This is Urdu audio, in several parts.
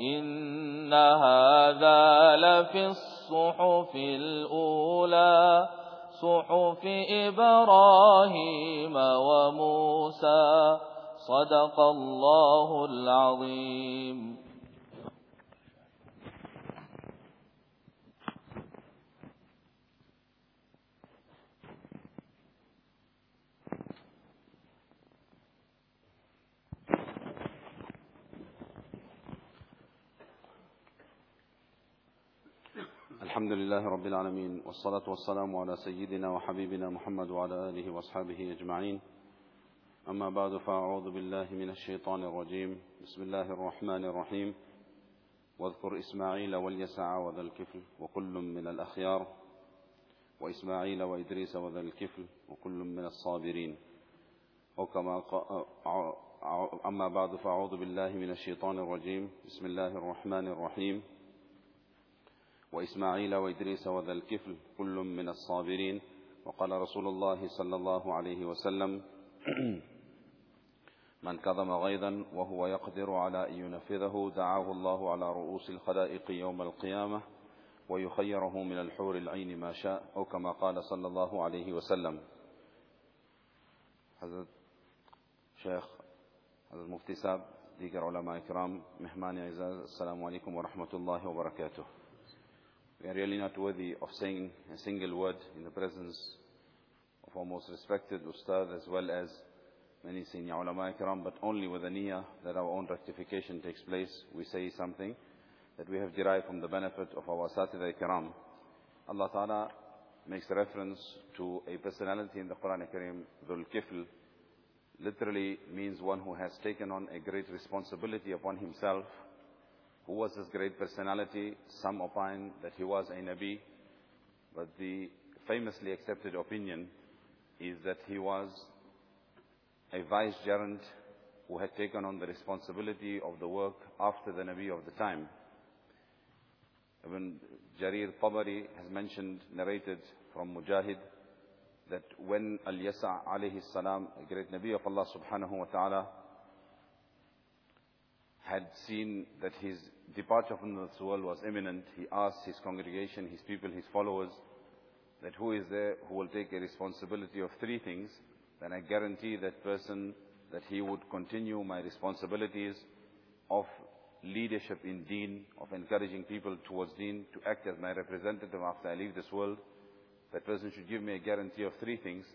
إن هذا لفي الصحف الأولى صحف إبراهيم وموسى صدق الله العظيم. الحمد لله رب العالمين والصلاة والسلام على سيدنا وحبيبنا محمد وعلى آله وأصحابه أجمعين. أما بعد فأعوذ بالله من الشيطان الرجيم. بسم الله الرحمن الرحيم. واذكر إسماعيل واليسع وذا الكفل وكل من الأخيار وإسماعيل وإدريس وذا الكفل وكل من الصابرين. وكما أما بعد فأعوذ بالله من الشيطان الرجيم. بسم الله الرحمن الرحيم. وإسماعيل وإدريس وذا الكفل كل من الصابرين. وقال رسول الله صلى الله عليه وسلم من كظم غيظا وهو يقدر على أن ينفذه دعاه الله على رؤوس الخلائق يوم القيامة ويخيره من الحور العين ما شاء. أو كما قال صلى الله عليه وسلم. حضرت شيخ حضرت مفتي دیگر علماء کرام مہمان اعزاز السلام علیکم ورحمۃ اللہ وبرکاتہ We are really not worthy of saying a single word in the presence of our most respected Ustad as well as many senior ulama ikram, but only with the niyyah that our own rectification takes place. We say something that we have derived from the benefit of our Asatidha ikram. Allah Ta'ala makes reference to a personality in the Quran Kareem, Dhul Kifl, literally means one who has taken on a great responsibility upon himself who was this great personality? Some opine that he was a Nabi, but the famously accepted opinion is that he was a vicegerent who had taken on the responsibility of the work after the Nabi of the time. Ibn Jarir Tabari has mentioned, narrated from Mujahid, that when Al-Yasa alayhi salam, a great Nabi of Allah subhanahu wa ta'ala, had seen that his departure from this world was imminent, he asked his congregation, his people, his followers, that who is there who will take a responsibility of three things, then I guarantee that person that he would continue my responsibilities of leadership in deen, of encouraging people towards deen, to act as my representative after I leave this world. That person should give me a guarantee of three things.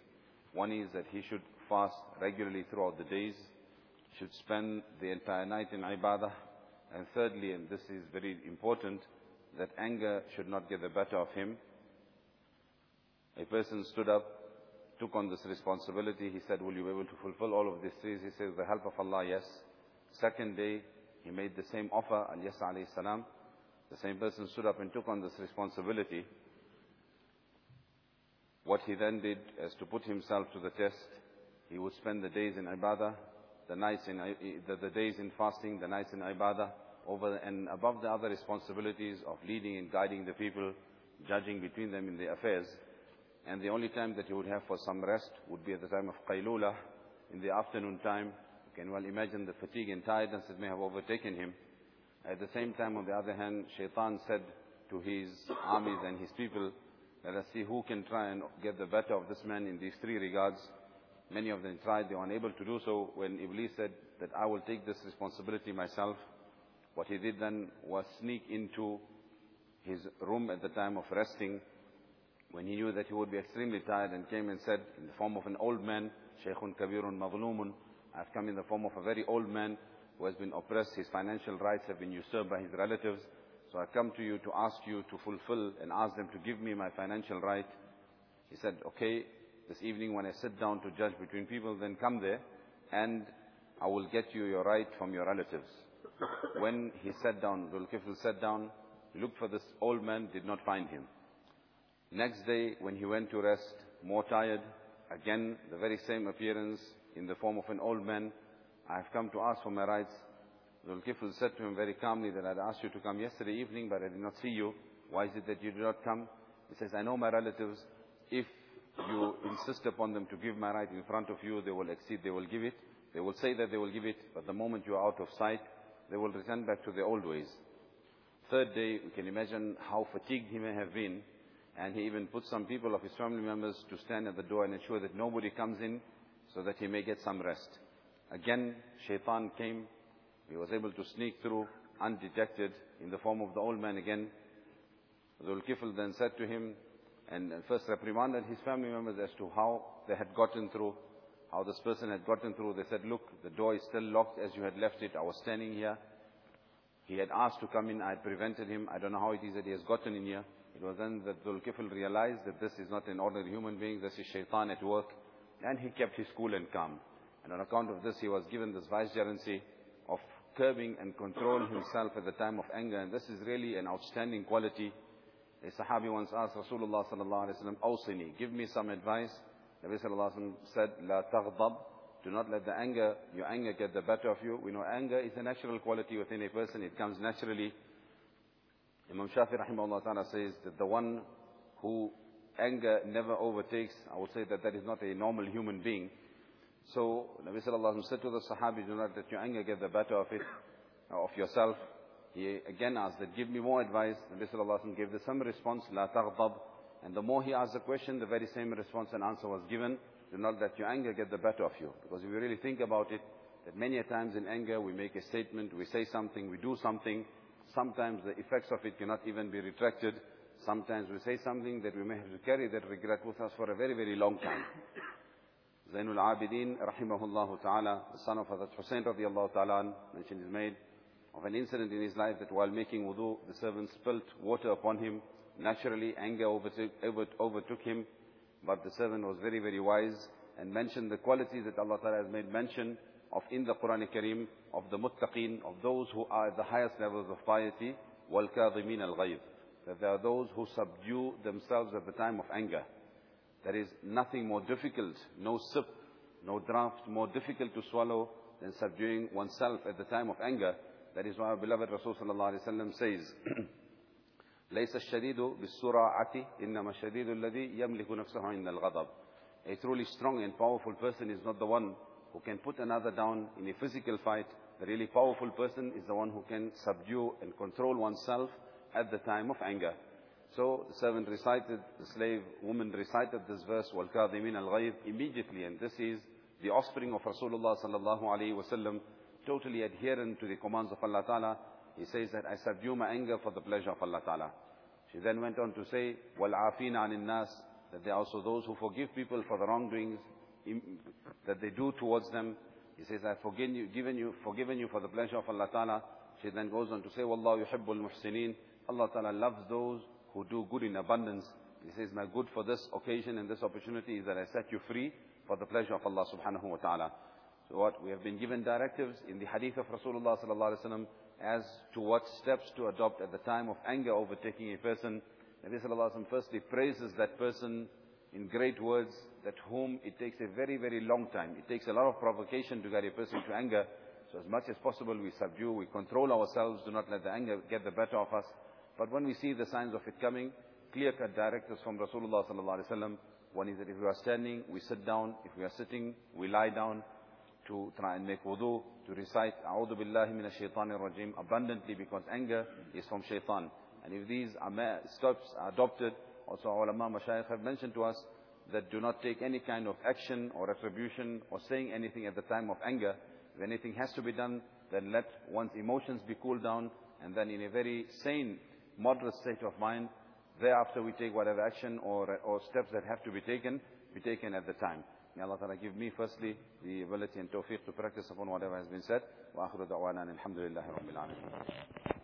One is that he should fast regularly throughout the days, should spend the entire night in ibadah. And thirdly, and this is very important, that anger should not get the better of him. A person stood up took on this responsibility. He said, will you be able to fulfill all of these things? He says, "With the help of Allah, yes. Second day, he made the same offer, and alayhi salam. The same person stood up and took on this responsibility. What he then did is to put himself to the test. He would spend the days in ibadah, the nights in, uh, the, the days in fasting, the nights in ibadah, over and above the other responsibilities of leading and guiding the people, judging between them in their affairs. And the only time that he would have for some rest would be at the time of Qaylula, in the afternoon time. You can well imagine the fatigue and tiredness that may have overtaken him. At the same time, on the other hand, Shaitan said to his armies and his people, let us see who can try and get the better of this man in these three regards. Many of them tried, they were unable to do so. When Iblis said that I will take this responsibility myself, what he did then was sneak into his room at the time of resting, when he knew that he would be extremely tired and came and said in the form of an old man, Shaykhun Kabirun Maghlumun, I've come in the form of a very old man who has been oppressed, his financial rights have been usurped by his relatives. So I come to you to ask you to fulfill and ask them to give me my financial right. He said, okay, this evening when I sit down to judge between people, then come there and I will get you your right from your relatives. When he sat down, Dhul Kifl sat down, looked for this old man, did not find him. Next day, when he went to rest, more tired, again, the very same appearance in the form of an old man. I have come to ask for my rights. Dhul Kifl said to him very calmly that I'd asked you to come yesterday evening, but I did not see you. Why is it that you did not come? He says, I know my relatives. If you insist upon them to give my right in front of you, they will exceed, they will give it. They will say that they will give it, but the moment you are out of sight, they will return back to their old ways. Third day, we can imagine how fatigued he may have been and he even put some people of his family members to stand at the door and ensure that nobody comes in so that he may get some rest. Again, shaitan came. He was able to sneak through undetected in the form of the old man again. Dhul Kifl then said to him, and first reprimanded his family members as to how they had gotten through, how this person had gotten through. They said, look, the door is still locked as you had left it. I was standing here. He had asked to come in. I had prevented him. I don't know how it is that he has gotten in here. It was then that Dhul Kifl realized that this is not an ordinary human being, this is shaitan at work. And he kept his cool and calm. And on account of this, he was given this vicegerency of curbing and controlling himself at the time of anger. And this is really an outstanding quality. A Sahabi once asked Rasulullah sallallahu alayhi wa sallam, oh, Awsini, give me some advice. Nabi sallallahu said, La taghdab. Do not let the anger, your anger get the better of you. We know anger is a natural quality within a person. It comes naturally. Imam Shafi rahimahullah ta'ala says that the one who anger never overtakes, I would say that that is not a normal human being. So Nabi sallallahu said to the Sahabi, do not let your anger get the better of it, of yourself. He again asked that, give me more advice. Nabi sallallahu alayhi gave the same response, la taghdab. And the more he asked the question, the very same response and answer was given. Do not let your anger get the better of you. Because if you really think about it, that many a times in anger we make a statement, we say something, we do something, Sometimes the effects of it cannot even be retracted. Sometimes we say something that we may have to carry that regret with us for a very, very long time. Zainul Abidin, rahimahullah ta'ala, the son of Hazrat Hussain radiallahu ta'ala, mentioned is made of an incident in his life that while making wudu, the servant spilt water upon him. Naturally, anger overtook, overtook him, but the servant was very, very wise and mentioned the qualities that Allah Ta'ala has made mention of in the Quran Kareem of the muttaqeen, of those who are at the highest levels of piety, وَالْكَاظِمِينَ الْغَيْظِ That there are those who subdue themselves at the time of anger. There is nothing more difficult, no sip, no draught more difficult to swallow than subduing oneself at the time of anger. That is why our beloved Rasul sallallahu alaihi wasallam says, ليس الشديد بالسرعة إنما الشديد الذي يملك نفسه عند الغضب. A truly strong and powerful person is not the one who can put another down in a physical fight. The really powerful person is the one who can subdue and control oneself at the time of anger. So the servant recited, the slave woman recited this verse, وَالْكَاظِمِينَ الْغَيْظِ immediately. And this is the offspring of Rasulullah sallallahu alayhi wasallam, totally adherent to the commands of Allah Ta'ala. He says that I subdue my anger for the pleasure of Allah Ta'ala. She then went on to say, وَالْعَافِينَ عَنِ النَّاسِ That there are also those who forgive people for the wrongdoings that they do towards them. He says, I've forgiven you, given you, forgiven you for the pleasure of Allah Ta'ala. She then goes on to say, Wallahu yuhibbul muhsineen. Allah Ta'ala loves those who do good in abundance. He says, my good for this occasion and this opportunity is that I set you free for the pleasure of Allah subhanahu wa ta'ala. So what? We have been given directives in the hadith of Rasulullah sallallahu alaihi wasallam as to what steps to adopt at the time of anger overtaking a person. Nabi sallallahu alaihi wasallam firstly praises that person in great words that whom it takes a very, very long time. It takes a lot of provocation to get a person to anger. So as much as possible we subdue, we control ourselves, do not let the anger get the better of us. But when we see the signs of it coming, clear-cut directives from Rasulullah sallallahu alaihi wasallam, one is that if we are standing, we sit down. If we are sitting, we lie down to try and make wudu, to recite A'udhu Billahi Minash Shaitanir Rajim abundantly because anger is from shaitan. And if these steps are adopted, also our ulama mashayikh have mentioned to us that do not take any kind of action or retribution or saying anything at the time of anger. If anything has to be done, then let one's emotions be cooled down and then in a very sane, moderate state of mind, thereafter we take whatever action or, or steps that have to be taken, be taken at the time. May Allah Ta'ala give me firstly the ability and tawfiq to practice upon whatever has been said. وآخر دعوانا الحمد لله رب العالمين.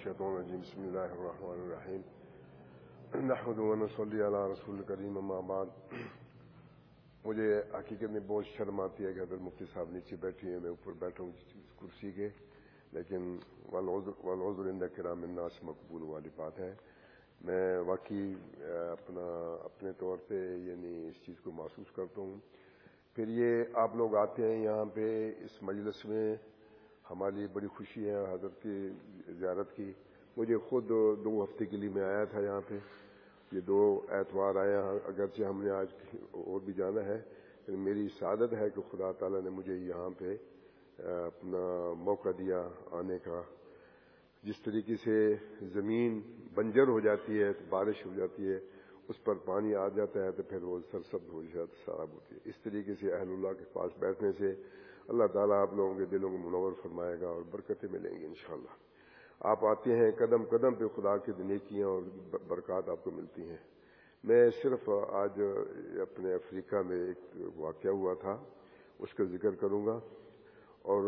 أعوذ بالله الشيطان الرجيم. بسم الله الرحمن الرحيم. نحمد ونصلي على رسول الكريم اما بعد. مجھے حقیقت میں بہت شرم آتی ہے کہ اگر مفتی صاحب نیچے بیٹھی ہیں، میں اوپر بیٹھا ہوں کرسی کے، لیکن والعذر عند کرام الناس مقبول والی بات ہے۔ میں واقعی اپنا اپنے طور پہ یعنی اس چیز کو محسوس کرتا ہوں۔ پھر یہ آپ لوگ آتے ہیں یہاں پہ اس مجلس میں۔ ہماری بڑی خوشی ہے، حضرت کی زیارت کی۔ مجھے خود دو ہفتے کے لیے میں آیا تھا یہاں پہ۔ یہ دو اتوار آیا اگرچہ ہم نے آج اور بھی جانا ہے میری سعادت ہے کہ خدا تعالیٰ نے مجھے یہاں پہ اپنا موقع دیا آنے کا۔ جس طریقے سے زمین بنجر ہو جاتی ہے، بارش ہو جاتی ہے، اس پر پانی آ جاتا ہے تو پھر وہ سرسبز ہو جاتا خراب ہوتی ہے۔ اس طریقے سے اہل اللہ کے پاس بیٹھنے سے اللہ تعالیٰ آپ لوگوں کے دلوں کو منور فرمائے گا اور برکتیں ملیں گی انشاءاللہ۔ آپ آتے ہیں قدم قدم پہ خدا کی نیکیاں اور برکات آپ کو ملتی ہیں۔ میں صرف آج اپنے افریقہ میں ایک واقعہ ہوا تھا، اس کا ذکر کروں گا۔ اور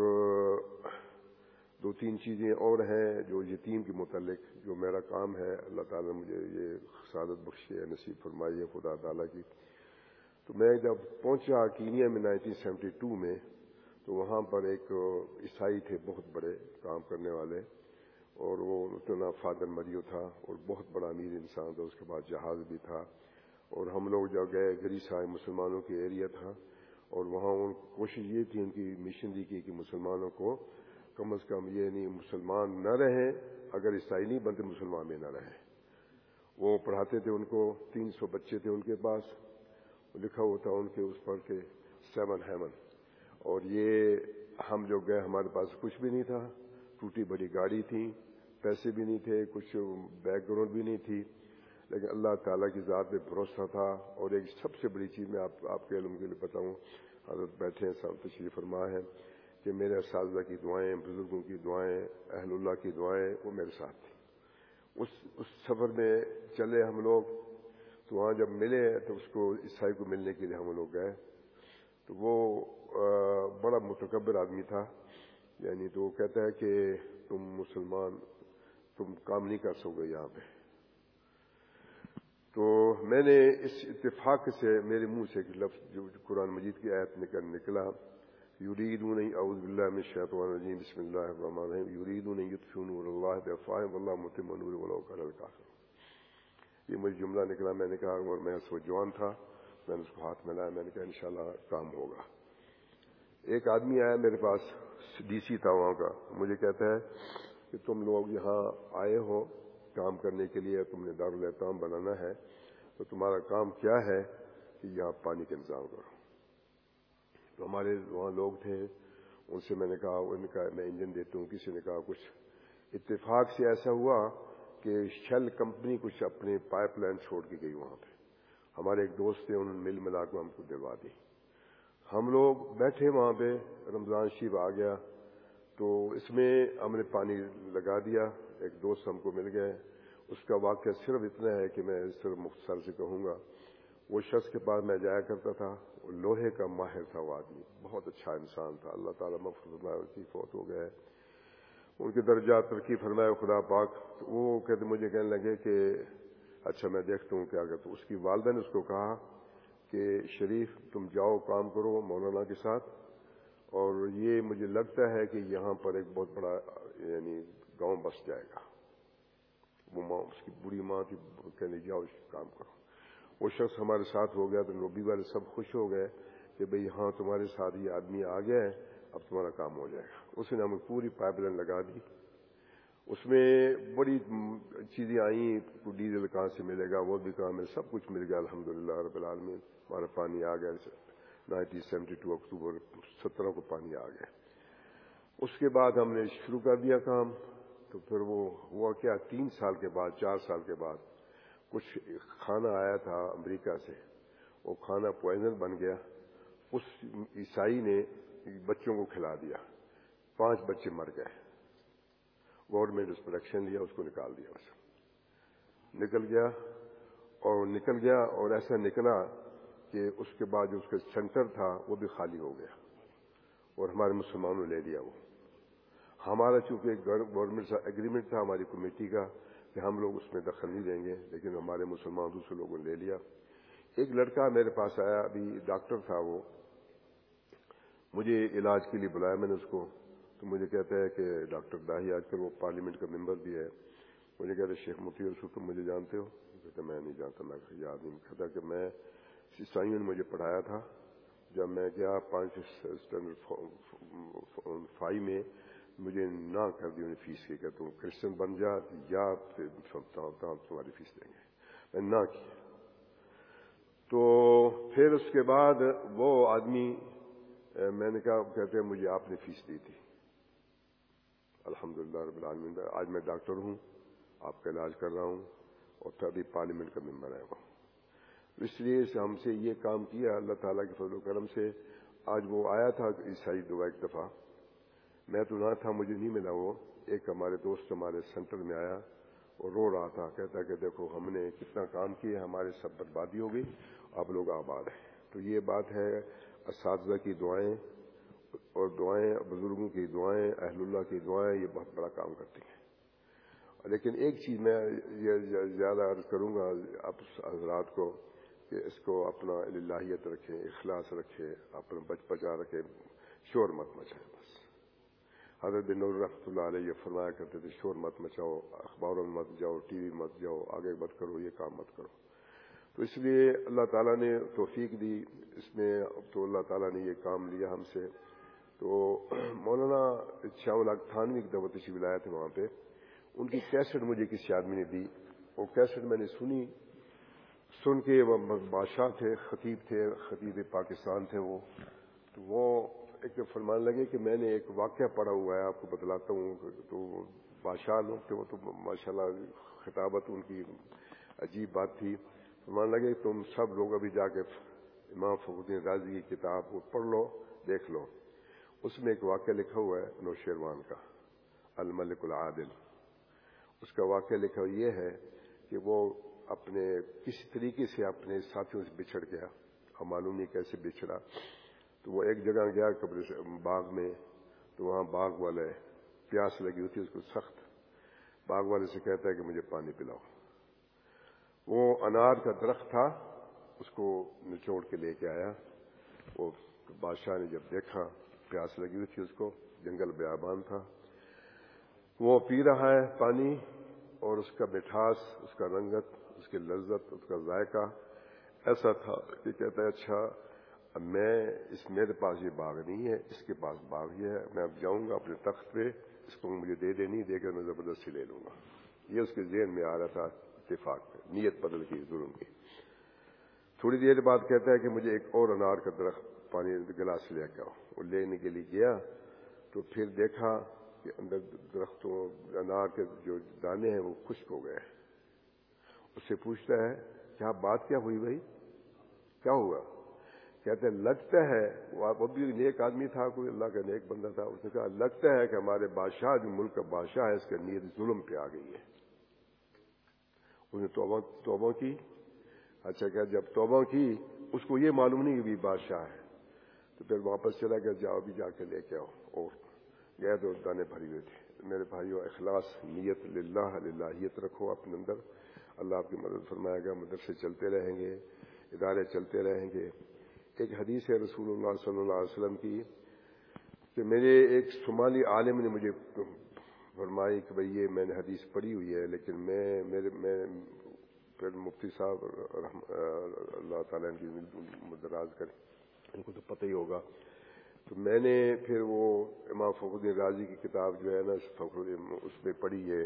دو تین چیزیں اور ہیں جو یتیم کے متعلق، جو میرا کام ہے۔ اللہ تعالیٰ نے مجھے یہ سعادت بخشی ہے، نصیب فرمائی ہے خدا تعالیٰ کی۔ تو میں جب پہنچا کینیا میں نائنٹین سیونٹی ٹو میں تو وہاں پر ایک عیسائی تھے، بہت بڑے کام کرنے والے، اور وہ اتنا فادر مریو تھا اور بہت بڑا امیر انسان تھا، اس کے بعد جہاز بھی تھا۔ اور ہم لوگ جب گئے گریسا مسلمانوں کے ایریا تھا، اور وہاں ان کوشش یہ تھی، ان کی مشنری کی، کہ مسلمانوں کو کم از کم یہ نہیں، مسلمان نہ رہیں، اگر عیسائی نہیں بنتے، مسلمان میں نہ رہیں۔ وہ پڑھاتے تھے ان کو، تین سو بچے تھے ان کے پاس۔ لکھا ہوا تھا ان کے، اس پر کہ سیون ہیون اور یہ ہم جو گئے ہمارے پاس کچھ بھی نہیں تھا، ٹوٹی بڑی گاڑی تھی، پیسے بھی نہیں تھے، کچھ بیک گراؤنڈ بھی نہیں تھی، لیکن اللہ تعالیٰ کی ذات پہ بھروسہ تھا۔ اور ایک سب سے بڑی چیز میں آپ آپ کے علم کے لیے بتاؤں، حضرت بیٹھے ہیں سام تشریف فرما ہے کہ میرے اساتذہ کی دعائیں، بزرگوں کی دعائیں، اہل اللہ کی دعائیں، وہ میرے ساتھ تھیں۔ اس اس سفر میں چلے ہم لوگ، تو وہاں جب ملے تو اس کو عیسائی کو ملنے کے لیے ہم لوگ گئے۔ تو وہ بڑا متکبر آدمی تھا۔ یعنی تو وہ کہتا ہے کہ تم مسلمان، تم کام نہیں کر سکو گے یہاں پہ۔ تو میں نے اس اتفاق سے میرے منہ سے ایک لفظ جو قرآن مجید کی آیت نکل، نکلا۔ یریدون اعوذ باللہ من الشیطان الرجیم، بسم اللہ الرحمن الرحیم۔ یریدون یطفئوا نور اللہ بافواہہم واللہ متم نور ولو کرہ الکافرون۔ یہ مجھے جملہ نکلا، میں نے کہا اور میں سو جوان تھا، میں نے اس کو ہاتھ میں لایا، میں نے کہا انشاءاللہ کام ہوگا۔ ایک آدمی آیا میرے پاس، ڈی سی تھا وہاں کا، مجھے کہتا ہے کہ تم لوگ یہاں آئے ہو کام کرنے کے لیے، تم نے دارالحتام بنانا ہے، تو تمہارا کام کیا ہے کہ یہاں پانی کا انتظام کرو۔ تو ہمارے وہاں لوگ تھے، ان سے میں نے کہا، ان کا میں انجن دیتا ہوں، کسی نے کہا کچھ۔ اتفاق سے ایسا ہوا کہ شل کمپنی کچھ اپنے پائپ لائن چھوڑ کے گئی وہاں پہ۔ ہمارے ایک دوست تھے، انہوں نے مل ملا کر ہم کو دلوا دی۔ ہم لوگ بیٹھے وہاں پہ، رمضان شریف آ گیا، تو اس میں ہم نے پانی لگا دیا، ایک دوست ہم کو مل گئے۔ اس کا واقعہ صرف اتنا ہے کہ میں صرف مختصر سے کہوں گا۔ وہ شخص کے پاس میں جایا کرتا تھا، وہ لوہے کا ماہر تھا، وہ آدمی بہت اچھا انسان تھا۔ اللہ تعالیٰ مفت کی فوت ہو گئے۔ ان کے درجات ترقی فرمائے خدا پاک۔ تو وہ کہتے، مجھے کہنے لگے کہ اچھا میں دیکھتا ہوں کیا تو اس کی والدہ نے اس کو کہا کہ شریف تم جاؤ کام کرو مولانا کے ساتھ۔ اور یہ مجھے لگتا ہے کہ یہاں پر ایک بہت بڑا یعنی گاؤں بس جائے گا۔ وہ ماں، اس کی بری ماں تھی کہنے جاؤ اس کام کرو۔ وہ شخص ہمارے ساتھ ہو گیا تو نوبی والے سب خوش ہو گئے کہ بھئی ہاں تمہارے ساتھ یہ آدمی آ گیا ہے، اب تمہارا کام ہو جائے گا۔ اس نے ہمیں پوری پائپ لائن لگا دی۔ اس میں بڑی چیزیں آئیں ڈیزل کہاں سے ملے گا، وہ بھی کام ہے سب کچھ مل گیا الحمد للہ رب العالمین۔ ہمارا پانی آ گیا نائنٹین سیونٹی ٹو اکتوبر سترہ کو پانی آ گیا۔ اس کے بعد ہم نے شروع کر دیا کام، تو پھر وہ ہوا کیا، تین سال کے بعد، چار سال کے بعد کچھ کھانا آیا تھا امریکہ سے، وہ کھانا پوائزن بن گیا۔ اس عیسائی نے بچوں کو کھلا دیا۔ پانچ بچے مر گئے۔ گورنمنٹ اس پر ایکشن لیا، اس کو نکال دیا۔ بس۔ نکل گیا اور نکل گیا اور ایسا نکلا کہ اس کے بعد جو اس کا سینٹر تھا وہ بھی خالی ہو گیا اور ہمارے مسلمانوں نے لے لیا وہ۔ ہمارا چونکہ گورنمنٹ اگریمنٹ تھا ہماری کمیٹی کا کہ ہم لوگ اس میں دخل نہیں دیں گے، لیکن ہمارے مسلمان دوسرے لوگوں نے لے لیا۔ ایک لڑکا میرے پاس آیا، ابھی ڈاکٹر تھا وہ۔ مجھے علاج کے لیے بلایا میں نے اس کو۔ تو مجھے کہتا ہے کہ ڈاکٹر داہی، آج کل وہ پارلیمنٹ کا ممبر بھی ہے۔ مجھے کہتے شیخ مفتی رسول تم مجھے جانتے ہو؟ کہتے میں نہیں جانتا، میں یاد نہیں کہتا کہ میں عیسائیوں نے مجھے پڑھایا تھا، جب میں گیا پانچ اسٹینڈرڈ فائیو میں، مجھے نہ کر دی انہیں فیس کی کہ تم کرسچن بن جا، یا تمہاری فیس دیں گے. میں نہ کی تو پھر اس کے بعد وہ آدمی، میں نے کہا، کہتے ہیں، مجھے آپ نے فیس دی تھی۔ الحمد للہ رب العالمین، آج میں ڈاکٹر ہوں، آپ کا علاج کر رہا ہوں اور ابھی پارلیمنٹ کا ممبر ہے وہ اس لیے سے ہم سے یہ کام کیا اللہ تعالیٰ کے فضل و کرم سے۔ آج وہ آیا تھا عیسائی دعا ایک دفعہ۔ میں تو نہ تھا، مجھے نہیں ملا وہ۔ ایک ہمارے دوست ہمارے سینٹر میں آیا اور رو رہا تھا۔ کہتا کہ دیکھو، ہم نے کتنا کام کیا، ہمارے سب بربادی ہو گئی، آپ لوگ آباد ہیں۔ تو یہ بات ہے، اساتذہ کی دعائیں اور دعائیں، بزرگوں کی دعائیں، اہل اللہ کی دعائیں، یہ بہت بڑا کام کرتی ہیں۔ لیکن ایک چیز میں یہ زیادہ عرض کروں گا آپ حضرات کو۔ کہ اس کو اپنا الہیت رکھیں، اخلاص رکھیں، اپنا بچ بچا رکھیں، شور مت مچائیں حضرت بن نور رحمۃ اللہ علیہ یہ فرمایا کرتے تھے، شور مت مچاؤ، اخباروں میں مت جاؤ، ٹی وی مت جاؤ، آگے مت کرو، یہ کام مت کرو۔ تو اس لیے اللہ تعالیٰ نے توفیق دی، اس میں تو اللہ تعالیٰ نے یہ کام لیا ہم سے۔ تو مولانا شاہ الگ تھانوی ایک دفعہ تشریف لایا تھے وہاں پہ۔ ان کی کیسٹ مجھے کسی آدمی نے دی، وہ کیسٹ میں نے سنی۔ سن کے وہ بادشاہ تھے، خطیب تھے، خطیب پاکستان تھے وہ۔ تو وہ ایک فرمان لگے کہ میں نے ایک واقعہ پڑھا ہوا ہے، آپ کو بتلاتا ہوں۔ تو بادشاہ لوگ تھے وہ تو ماشاء اللہ خطابت ان کی عجیب بات تھی۔ فرمان لگے، تم سب لوگ ابھی جا کے امام فخر راضی کی کتاب کو پڑھ لو، دیکھ لو۔ اس میں ایک واقعہ لکھا ہوا ہے نو شیروان کا، الملک العادل۔ اس کا واقعہ لکھا ہوا یہ ہے کہ وہ اپنے کسی طریقے سے اپنے ساتھیوں سے بچھڑ گیا، اور معلوم نہیں کیسے بچھڑا۔ تو وہ ایک جگہ گیا کپڑے سے باغ میں، تو وہاں باغ والے پیاس لگی ہوئی تھی اس کو سخت باغ والے سے کہتا ہے کہ مجھے پانی پلاؤ۔ وہ انار کا درخت تھا، اس کو نچوڑ کے لے کے آیا۔ وہ بادشاہ نے جب دیکھا، پیاس لگی ہوئی تھی اس کو، جنگل بیابان تھا۔ وہ پی رہا ہے پانی، اور اس کا مٹھاس، اس کا رنگت اس کی لذت، اس کا ذائقہ ایسا تھا کہ کہتا ہے اچھا میں، اس میرے پاس یہ باغ نہیں ہے، اس کے پاس باغ یہ ہے، میں اب جاؤں گا اپنے تخت پہ، اس کو مجھے دے دے نہیں دے کر میں زبردستی لے لوں گا۔ یہ اس کے ذہن میں آ رہا تھا اتفاق پہ، نیت بدل کی ظلم کی۔ تھوڑی دیر بعد کہتا ہے کہ مجھے ایک اور انار کا درخت پانی گلاس لے کے آؤ۔ وہ لینے کے لیے گیا تو پھر دیکھا کہ اندر درختوں، انار کے جو دانے ہیں، وہ خشک ہو گئے۔ اس سے پوچھتا ہے کیا بات کیا ہوئی بھائی؟ کیا ہوا؟ کہتے ہیں، لگتا ہے، وہ بھی نیک آدمی تھا، کوئی اللہ کا نیک بندہ تھا، اس نے کہا، لگتا ہے کہ ہمارے بادشاہ، جو ملک کا بادشاہ ہے، اس کا نیت ظلم پہ آ گئی ہے۔ اس نے توبہ کی۔ اچھا کہ جب توبہ کی، اس کو یہ معلوم نہیں کہ بھی بادشاہ ہے۔ تو پھر واپس چلا گیا، جاؤ بھی جا کے لے کے آؤ۔ اور گئے تو دانے بھری ہوئے تھے۔ میرے بھائیوں اخلاص، نیت للہ، للہیت رکھو اپنے اندر۔ اللہ آپ کی مدد فرمائے گا مدرسے چلتے رہیں گے، ادارے چلتے رہیں گے۔ ایک حدیث ہے رسول اللہ صلی اللہ علیہ وسلم کی کہ میرے ایک شمالی عالم نے مجھے فرمائی کہ بھئی یہ میں نے حدیث پڑھی ہوئی ہے، لیکن میں، میرے، میں، پھر مفتی صاحب اللہ تعالیٰ ان کی مدراز کریں، ان کو تو پتہ ہی ہوگا۔ تو میں نے پھر وہ امام فخر الدین راضی کی کتاب جو ہے نا، فخر اس میں پڑھی ہے۔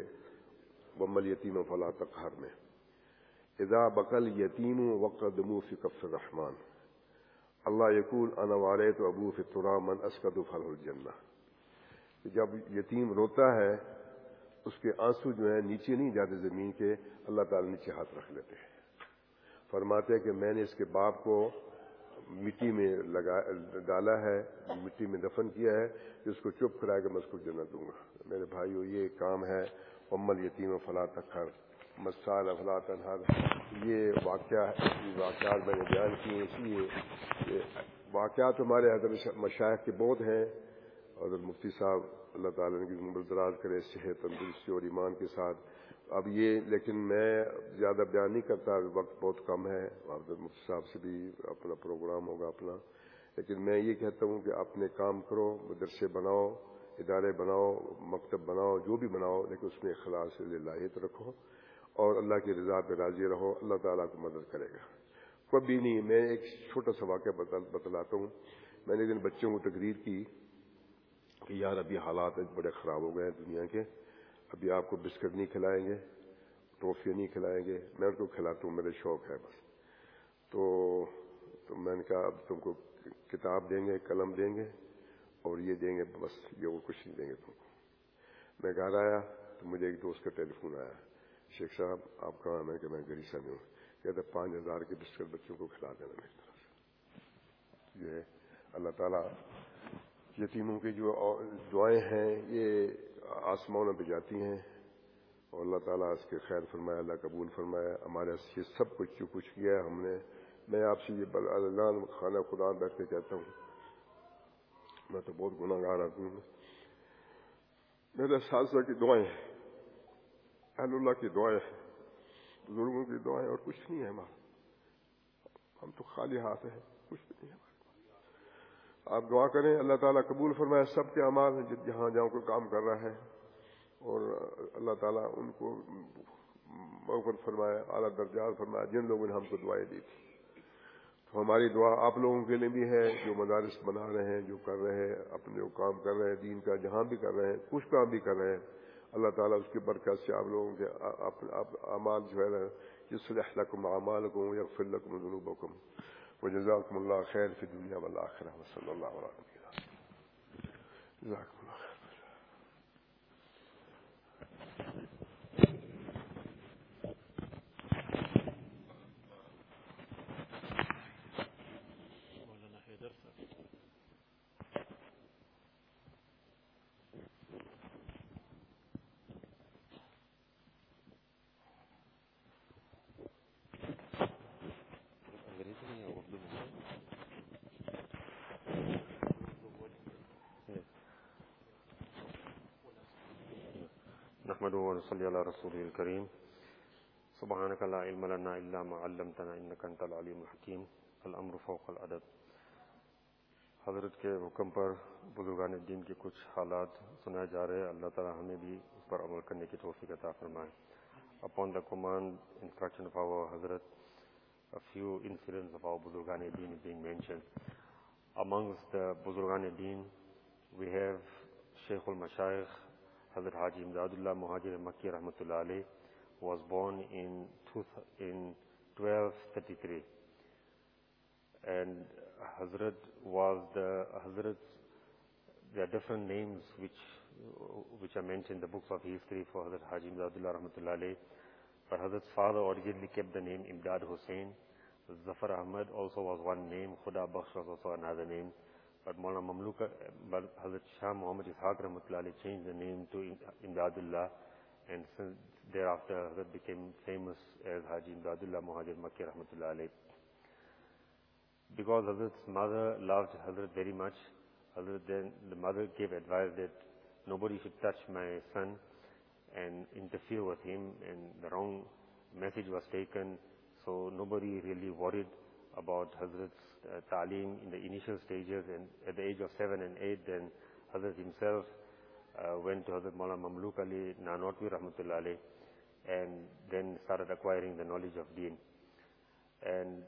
بمل یتیم و تقہر میں ادا بکل یتیم وقت دمو فی کف رحمان اللہ یقول انوارے تو ابو فطرا من اسکد فل الجنہ جب یتیم روتا ہے، اس کے آنسو جو ہیں نیچے نہیں جاتے زمین کے، اللہ تعالی نیچے ہاتھ رکھ لیتے ہیں۔ فرماتے ہیں کہ میں نے اس کے باپ کو مٹی میں لگا، ڈالا ہے، مٹی میں دفن کیا ہے، کہ اس کو چپ کرائے گا میں اس کو جنت دوں گا۔ میرے بھائیو، یہ کام ہے امل یتیم و فلاں تخر مسال افلا تنہر یہ واقعہ واقعات میں نے بیان کیے اس لیے واقعات ہمارے حضرت مشاہد کے بہت ہیں حضرت مفتی صاحب اللہ تعالیٰ کی عمر دراز کرے صحت، تندرستی اور ایمان کے ساتھ۔ اب یہ، لیکن میں زیادہ بیان نہیں کرتا، وقت بہت کم ہے، حضرت مفتی صاحب سے بھی اپنا پروگرام ہوگا اپنا۔ لیکن میں یہ کہتا ہوں کہ اپنے کام کرو، مدرسے بناؤ ادارے بناؤ، مکتب بناؤ، جو بھی بناؤ، لیکن اس میں اخلاص لاہیت رکھو اور اللہ کی رضا پہ راضی رہو، اللہ تعالیٰ کو مدد کرے گا۔ کبھی نہیں، میں ایک چھوٹا سا واقعہ بتلاتا ہوں۔ میں نے دن بچوں کو تقریر کی کہ یار ابھی حالات بڑے خراب ہو گئے ہیں دنیا کے، ابھی آپ کو بسکٹ نہیں کھلائیں گے، ٹرافیاں نہیں کھلائیں گے، میں ان کو کھلاتا ہوں میرے شوق ہے بس۔ تو تو میں نے کہا اب تم کو کتاب دیں گے، قلم دیں گے اور یہ دیں گے، بس یہ وہ کچھ نہیں دیں گے تم کو میں گھر آیا تو مجھے ایک دوست کا ٹیلی فون آیا۔ شیخ صاحب، آپ کہاں میں کہ میں گریسا میں ہوں۔ کہتے پانچ ہزار کے بسکٹ بچوں کو کھلا دینا میری طرف سے۔ یہ اللہ تعالیٰ یتیموں کی جو دعائیں ہیں، یہ آسمانوں پہ جاتی ہیں۔ اور اللہ تعالیٰ اس کے خیر فرمایا اللہ قبول فرمایا ہمارے یہ سب کچھ جو کچھ کیا ہے ہم نے۔ میں آپ سے یہ اللہ خانہ خدا بیٹھ کے کہتا ہوں۔ میں تو بہت گناہ گار آدمی ہوں۔ میرے سازہ کی دعائیں اہل اللہ کی دعائیں بزرگوں کی دعائیں اور کچھ نہیں ہے ہمارا ہم تو خالی ہاتھ ہیں، کچھ بھی نہیں ہے۔ آپ دعا کریں، اللہ تعالیٰ قبول فرمائے، سب کے امال ہیں جہاں جہاں کوئی کام کر رہا ہے۔ اور اللہ تعالیٰ ان کو مغفر فرمائے، اعلیٰ درجات فرمایا جن لوگوں نے ہم کو دعائیں دی تھی۔ ہماری دعا آپ لوگوں کے لیے بھی ہے، جو مدارس بنا رہے ہیں، جو کر رہے ہیں، اپنے جو کام کر رہے ہیں، دین کا جہاں بھی کر رہے ہیں، کچھ کام بھی کر رہے ہیں۔ اللہ تعالیٰ اس کی برکت سے آپ لوگوں کے اعمال جو ہے نا جس لکم اعمال کو یا فل لکم ذنوبکم۔ وجزاکم اللہ خیر فی دنیا والآخرہ۔ وصلی اللہ علیہ جزاکم نحمده ونصلي على رسوله الكريم. سبحانك لا علم لنا إلا ما علمتنا إنك أنت العليم الحكيم. الأمر فوق العدد حضرت کے حکم پر بزرگان دین کے کچھ حالات سنائے جا رہے ہیں۔ اللہ تعالی ہمیں بھی اس پر عمل کرنے کی توفیق عطا فرمائے۔ Upon the command instruction of our Hazrat a few incidents of our Buzurgan Deen being mentioned. Amongst the Buzurgan Deen we have Shaykh al-Mashayikh Hazrat Haji Imdadullah Muhajir Makki Rahmatullah Ali was born in, in 1233. And Hazrat was the Hazrat, there are different names which which are mentioned in the books of history for Hazrat Haji Imdadullah Rahmatullah Ali. But Hazrat's father originally kept the name Imdad Hussain. Zafar Ahmad also was one name. Khuda Bakhsh was also another name. But Maulana Mamluka, but Hazrat Shah Muhammad Ishaq Rahmatullah changed the name to Imdadullah. And since thereafter, Hazrat became famous as Haji Imdadullah Muhajir Makki Rahmatullah Because Hazrat's mother loved Hazrat very much, Hazrat then, the mother gave advice that nobody should touch my son and interfere with him and the wrong message was taken so nobody really worried about Hazrat's uh, ta'lim in the initial stages and at the age of seven and eight then Hazrat himself uh, went to Hazrat Mawlana Mamluk Ali Nanotwi Rahmatullah Ali and then started acquiring the knowledge of deen. And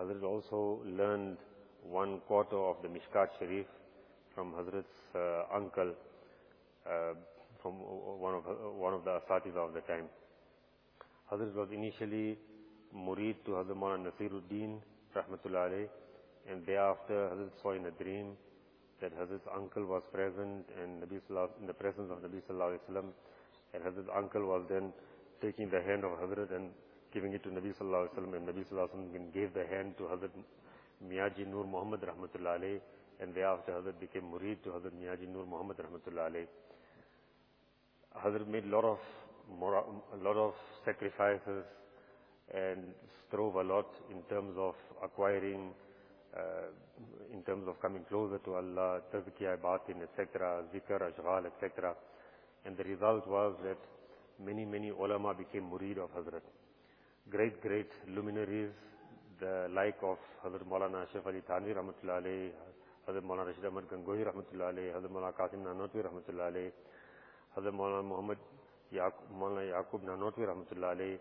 Hazrat also learned one quarter of the Mishkat Sharif from Hazrat's uh, uncle, from one of, one of the Asatis of the time. Hazrat was initially murid to Hazrat Maulana Nasiruddin, rahmatullah alayh, and thereafter Hazrat saw in a dream that Hazrat's uncle was present and Nabi in the presence of Nabi Sallallahu Alaihi Wasallam, and Hazrat's uncle was then taking the hand of Hazrat and giving it to Nabi Sallallahu Alaihi Wasallam, and Nabi Sallallahu Alaihi Wasallam gave the hand to Hazrat Miyaji Nur Muhammad rahmatullah alayh, and thereafter Hazrat became murid to Hazrat Miyaji Nur Muhammad rahmatullah alayh. Hazrat made lot of a lot of sacrifices and strove a lot in terms of acquiring, uh, in terms of coming closer to Allah, tazkiyah, batin, etc., zikr, ashghal, etc. And the result was that many, many ulama became murid of Hazrat. Great, great luminaries, the like of Hazrat Maulana Ashraf Ali Thanvi rahmatullah Hazrat Maulana Rashid Ahmad Gangohi rahmatullah Hazrat Maulana Qasim Nanotwi rahmatullah Hazrat Maulana Muhammad Maulana Yaqub Nanotwi rahmatullah alayhi,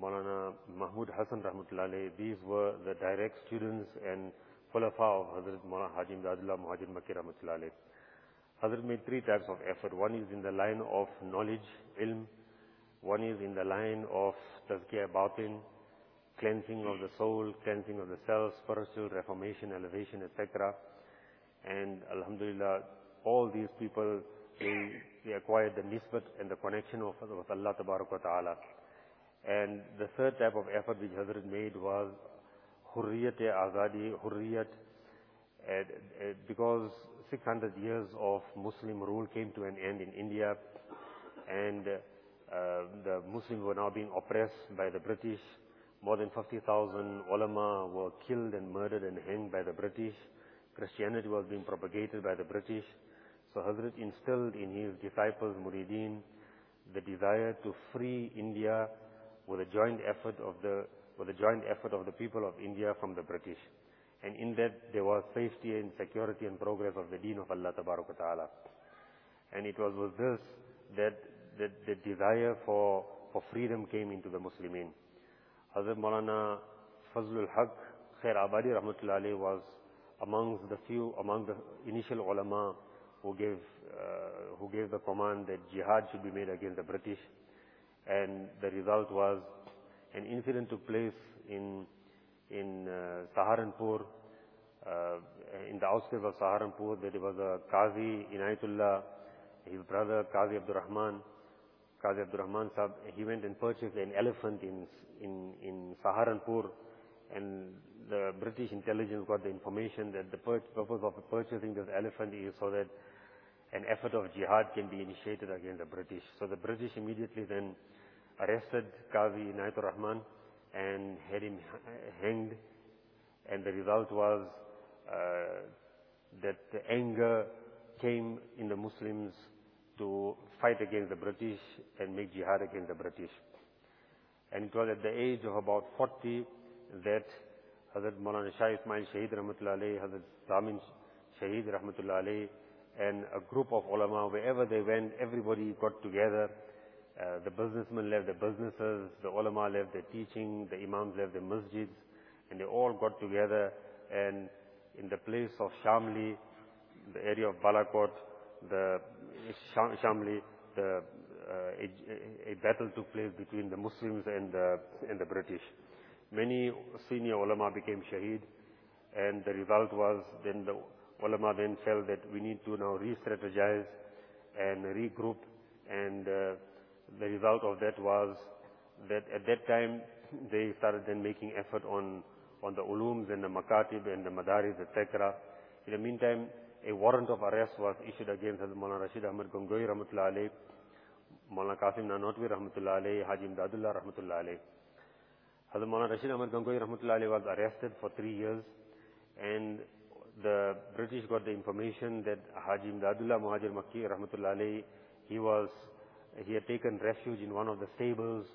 Maulana Mahmud Hassan Rahmatullah these were the direct students and khulafa of Hazrat Maulana Haji Imdadullah Muhajir Makki Rahmatullah Hazrat made three types of effort. One is in the line of knowledge, ilm. One is in the line of tazkiyah batin, cleansing of the soul, cleansing of the self, spiritual reformation, elevation, etc. And Alhamdulillah, all these people, they, they acquired the nisbat and the connection of, with Allah Ta'ala. And the third type of effort which Hazrat made was Hurriyat e Azadi, Hurriyat, because 600 years of Muslim rule came to an end in India and uh, the Muslims were now being oppressed by the British. More than 50,000 ulama were killed and murdered and hanged by the British. Christianity was being propagated by the British. So Hazrat instilled in his disciples, Murideen, the desire to free India with a joint effort of the with a joint effort of the people of India from the British. And in that there was safety and security and progress of the deen of Allah Ta'ala. And it was with this that, the desire for, for freedom came into the Muslimin. Hazrat Maulana Fazlul Haq Khair Abadi Rahmatullahi was amongst the few, among the initial ulama who gave, uh, who gave the command that jihad should be made against the British and the result was an incident took place in in uh, Saharanpur, uh, in the outskirts of Saharanpur, there was a Qazi Inayatullah, his brother Qazi Abdul Rahman, Qazi Abdul Rahman Sahib, he went and purchased an elephant in, in, in Saharanpur and the British intelligence got the information that the purpose of purchasing this elephant is so that an effort of jihad can be initiated against the British. So the British immediately then arrested Qazi Inayatur Rahman and had him hanged. And the result was uh, that the anger came in the Muslims to fight against the British and make jihad against the British. And it was at the age of about 40 that Hazrat Maulana Shah Ismail Shaheed Rahmatullah alayhi, Hazrat Zamin Shaheed Rahmatullah alayhi, and a group of ulama, wherever they went, everybody got together uh, the businessmen left their businesses, the ulama left their teaching, the imams left their masjids, and they all got together and in the place of Shamli, the area of Balakot, the Shamli, the, uh, a, a, battle took place between the Muslims and the, and the British. Many senior ulama became shaheed, and the result was then the ulama then felt that we need to now re-strategize and regroup and uh, the result of that was that at that time they started then making effort on, on the ulums and the makatib and the madaris, etc. In the meantime, a warrant of arrest was issued against Maulana Rashid Ahmad Gangoi Rahmatullah alayh, Maulana Qasim Nanotwi Rahmatullah alayh, Haji Imdadullah Rahmatullah alayh. Maulana Rashid Ahmad Gangoi Rahmatullah alayh was arrested for three years and the British got the information that Haji Imdadullah Muhajir Makki Rahmatullah he was, he had taken refuge in one of the stables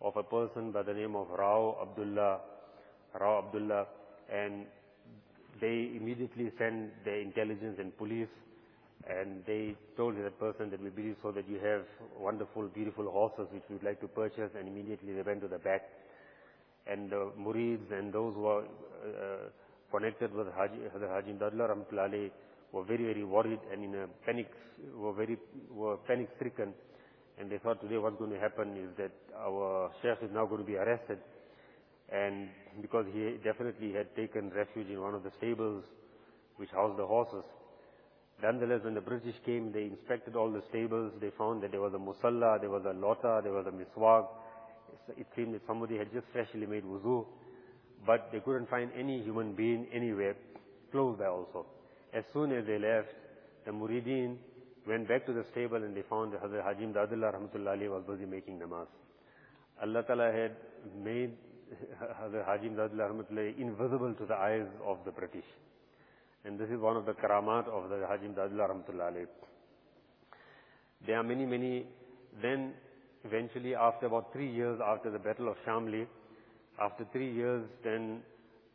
of a person by the name of Rao Abdullah, Rao Abdullah, and they immediately sent their intelligence and police and they told that person that we believe so that you have wonderful, beautiful horses which we would like to purchase and immediately they went to the back. And the murids and those who are uh, connected with Haji, Dadla Rahmatullahi were very, very worried and in a panic, were very, were panic stricken. And they thought today what's going to happen is that our Sheikh is now going to be arrested and because he definitely had taken refuge in one of the stables which housed the horses. Nonetheless, when the British came, they inspected all the stables. They found that there was a musalla, there was a lota, there was a miswak. It seemed that somebody had just freshly made wuzu, but they couldn't find any human being anywhere close by also. As soon as they left, the murideen went back to the stable and they found Hazrat Hajim Dadullah Rahmatullahi was busy making namaz. Allah Ta'ala had made Hazrat Hajim Dadullah Rahmatullahi invisible to the eyes of the British. And this is one of the karamat of the Hajim Dadullah Rahmatullahi. There are many, many, then eventually after about three years after the Battle of Shamli, after three years then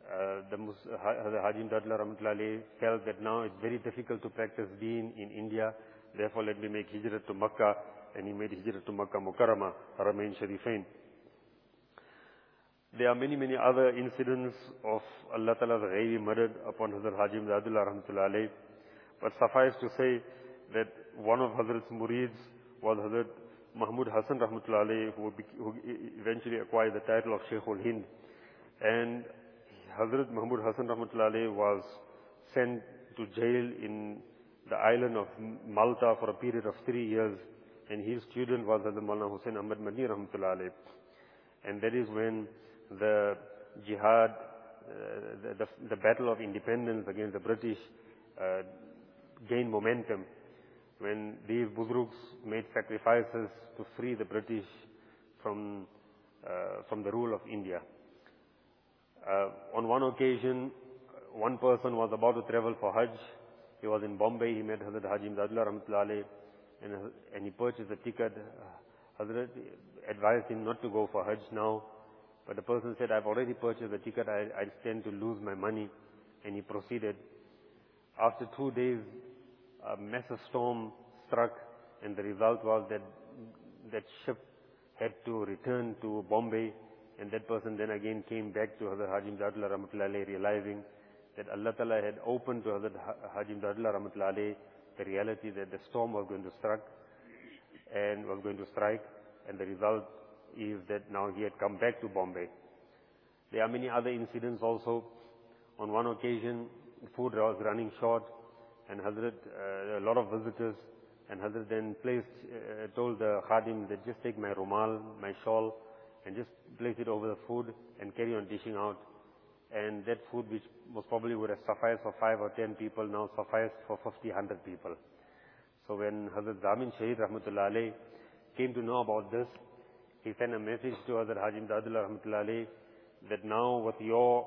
uh, the Hajim Dadullah Rahmatullahi felt that now it's very difficult to practice deen in India, therefore let me make hijrah to Makkah, and he made hijrah to Makkah Mukarramah, Haramain Sharifain. There are many, many other incidents of Allah Ta'ala's ghaibi madad upon Hazrat Hajim Zadullah rahmatullah. But suffice to say that one of Hazrat's murids was Hazrat Mahmud Hassan rahmatullah who, who eventually acquired the title of Shaykh al-Hind. And Hazrat Mahmud Hassan rahmatullah was sent to jail in the island of Malta for a period of three years. And his student was Hazrat Maulana Hussain Ahmad Madni rahmatullah. And that is when the jihad, uh, the, the, the, battle of independence against the British uh, gained momentum when these Buzrugs made sacrifices to free the British from, uh, from the rule of India. Uh, on one occasion, one person was about to travel for Hajj. He was in Bombay. He met Hazrat Haji Imdadullah Rahmatullah and, and he purchased a ticket. Hazrat advised him not to go for Hajj now but the person said, I've already purchased the ticket, I, I stand to lose my money. And he proceeded. After two days, a massive storm struck, and the result was that that ship had to return to Bombay, and that person then again came back to Hazrat Hajim Dadullah Rahmatullah realizing that Allah Ta'ala had opened to Hazrat Hajim Dadullah Rahmatullah the reality that the storm was going to strike and was going to strike, and the result is that now he had come back to Bombay. There are many other incidents also. On one occasion, food was running short and Hazrat, uh, a lot of visitors, and Hazrat then placed, uh, told the Khadim that just take my rumal, my shawl, and just place it over the food and carry on dishing out. And that food which most probably would have sufficed for five or ten people now sufficed for 50, 100 people. So when Hazrat Zamin Shahid Rahmatullah came to know about this, he sent a message to Hazrat Hajim Dadullah Rahmatullahi that now with your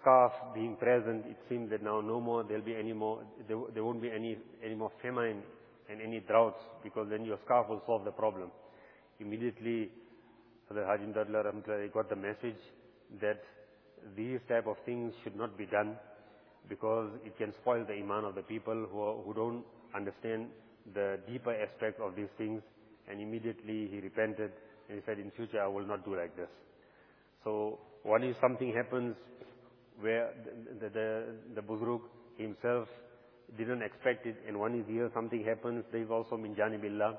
scarf being present, it seems that now no more there'll be any more, there, won't be any, any more famine and any droughts because then your scarf will solve the problem. Immediately, Hazrat Hajim Rahmatullahi got the message that these type of things should not be done because it can spoil the iman of the people who, don't understand the deeper aspect of these things and immediately he repented and he said, in future I will not do like this. So one is something happens where the, the, the, the Buzruk himself didn't expect it, and one is here, something happens, there is also min janibillah.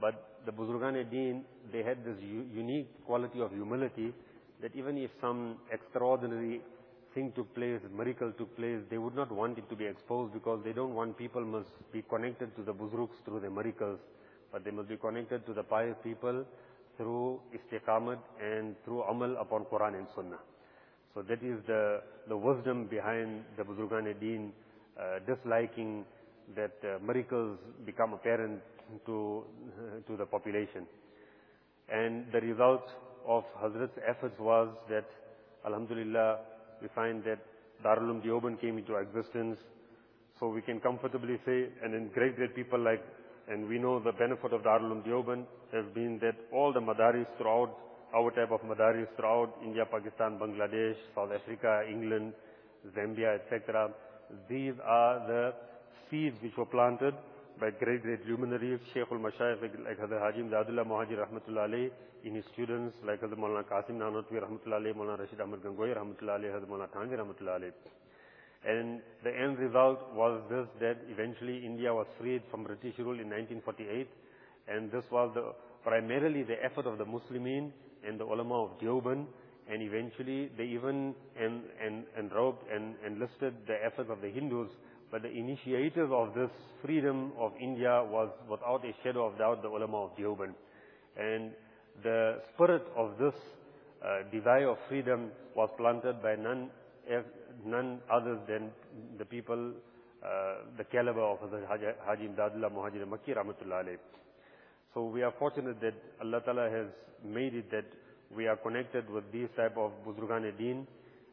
But the Buzrugan Deen, they had this unique quality of humility that even if some extraordinary thing took place, miracle took place, they would not want it to be exposed because they don't want people must be connected to the Buzruks through the miracles, but they must be connected to the pious people through istiqamat and through amal upon Quran and Sunnah. So that is the, the wisdom behind the Buzurgan Deen uh, disliking that uh, miracles become apparent to, to the population. And the result of Hazrat's efforts was that, Alhamdulillah, we find that Darul Deoband came into existence. So we can comfortably say, and in great, great people like, and we know the benefit of Darul Deoband has been that all the madaris throughout, our type of madaris throughout India, Pakistan, Bangladesh, South Africa, England, Zambia, etc. These are the seeds which were planted by great, great luminaries, Shaykh al-Mashayikh like Hazrat Haji Imdadullah Muhajir Rahmatullah alayhi, in his students like Hazrat Maulana Qasim Nanotwi Rahmatullah alayhi, Maulana Rashid Ahmad Gangohi Rahmatullah alayhi, Hazrat Maulana Thanvi Rahmatullah alayhi. And the end result was this, that eventually India was freed from British rule in 1948. And this was the, primarily the effort of the Muslimin and the ulama of Deoband. And eventually they even en, en, enrobed and enlisted the efforts of the Hindus but the initiators of this freedom of India was without a shadow of doubt the ulama of Deoband. And the spirit of this uh, desire of freedom was planted by none, none others than the people, uh, the caliber of Haji Imdadullah Muhajir Makki Rahmatullah we are fortunate that Allah Ta'ala has made it that we are connected with these type of Buzurgan Deen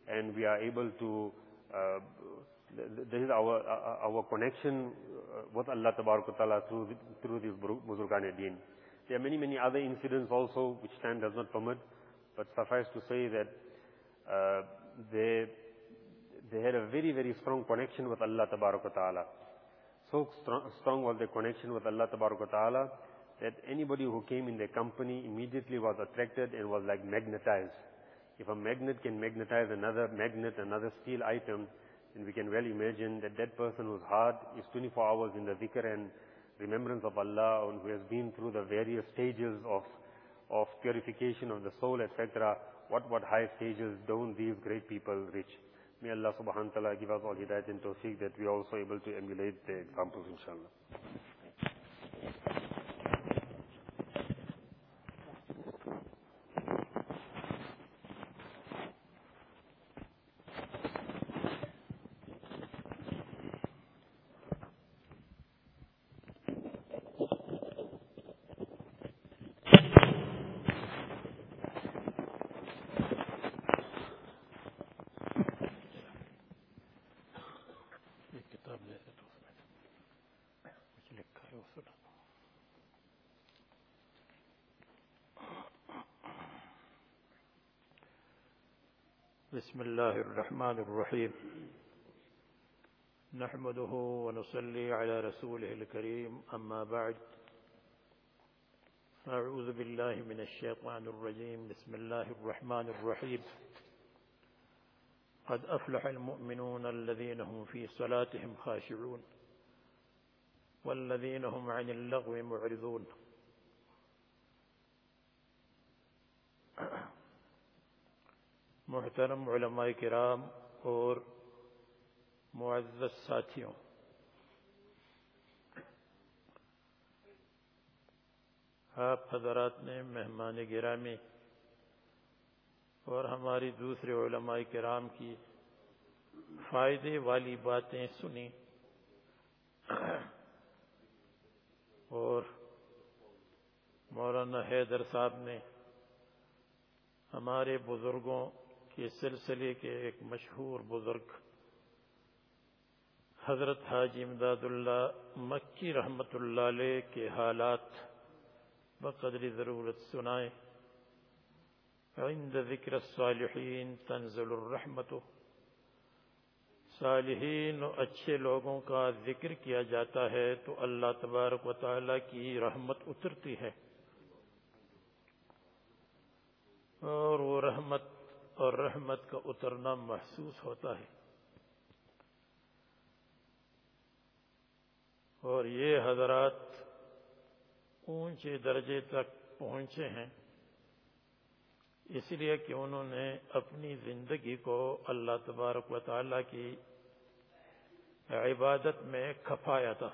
and we are able to uh, this is our, our connection uh, with Allah Ta'ala through, this Buzurgan Deen. There are many, many other incidents also which time does not permit, but suffice to say that uh, they, they had a very, very strong connection with Allah Ta'ala. So strong, strong was their connection with Allah Ta'ala that anybody who came in their company immediately was attracted and was like magnetized. If a magnet can magnetize another magnet, another steel item, then we can well imagine that that person whose heart is 24 hours in the dhikr and remembrance of Allah and who has been through the various stages of, of purification of the soul, etc., what, what high stages don't these great people reach? May Allah subhanahu wa ta'ala give us all hidayat and tawfiq that we are also able to emulate the examples, inshallah. بسم الله الرحمن الرحيم. نحمده ونصلي على رسوله الكريم. أما بعد أعوذ بالله من الشيطان الرجيم. بسم الله الرحمن الرحيم. قد أفلح المؤمنون الذين هم في صلاتهم خاشعون والذين هم عن اللغو معرضون. محترم علماء کرام اور معزز ساتھیوں۔ آپ حضرات نے مہمان گرامی اور ہماری دوسرے علماء کرام کی فائدے والی باتیں سنی اور مولانا حیدر صاحب نے ہمارے بزرگوں کے سلسلے کے ایک مشہور بزرگ حضرت حاجی امداد اللہ مکی رحمت اللہ علیہ کے حالات بقدر ضرورت سنائے عند ذکر الصالحین تنزل الرحمت۔ صالحین و اچھے لوگوں کا ذکر کیا جاتا ہے تو اللہ تبارک و تعالی کی رحمت اترتی ہے۔ اور وہ رحمت اور رحمت کا اترنا محسوس ہوتا ہے۔ اور یہ حضرات اونچے درجے تک پہنچے ہیں۔ اس لیے کہ انہوں نے اپنی زندگی کو اللہ تبارک و تعالی کی عبادت میں کھپایا تھا۔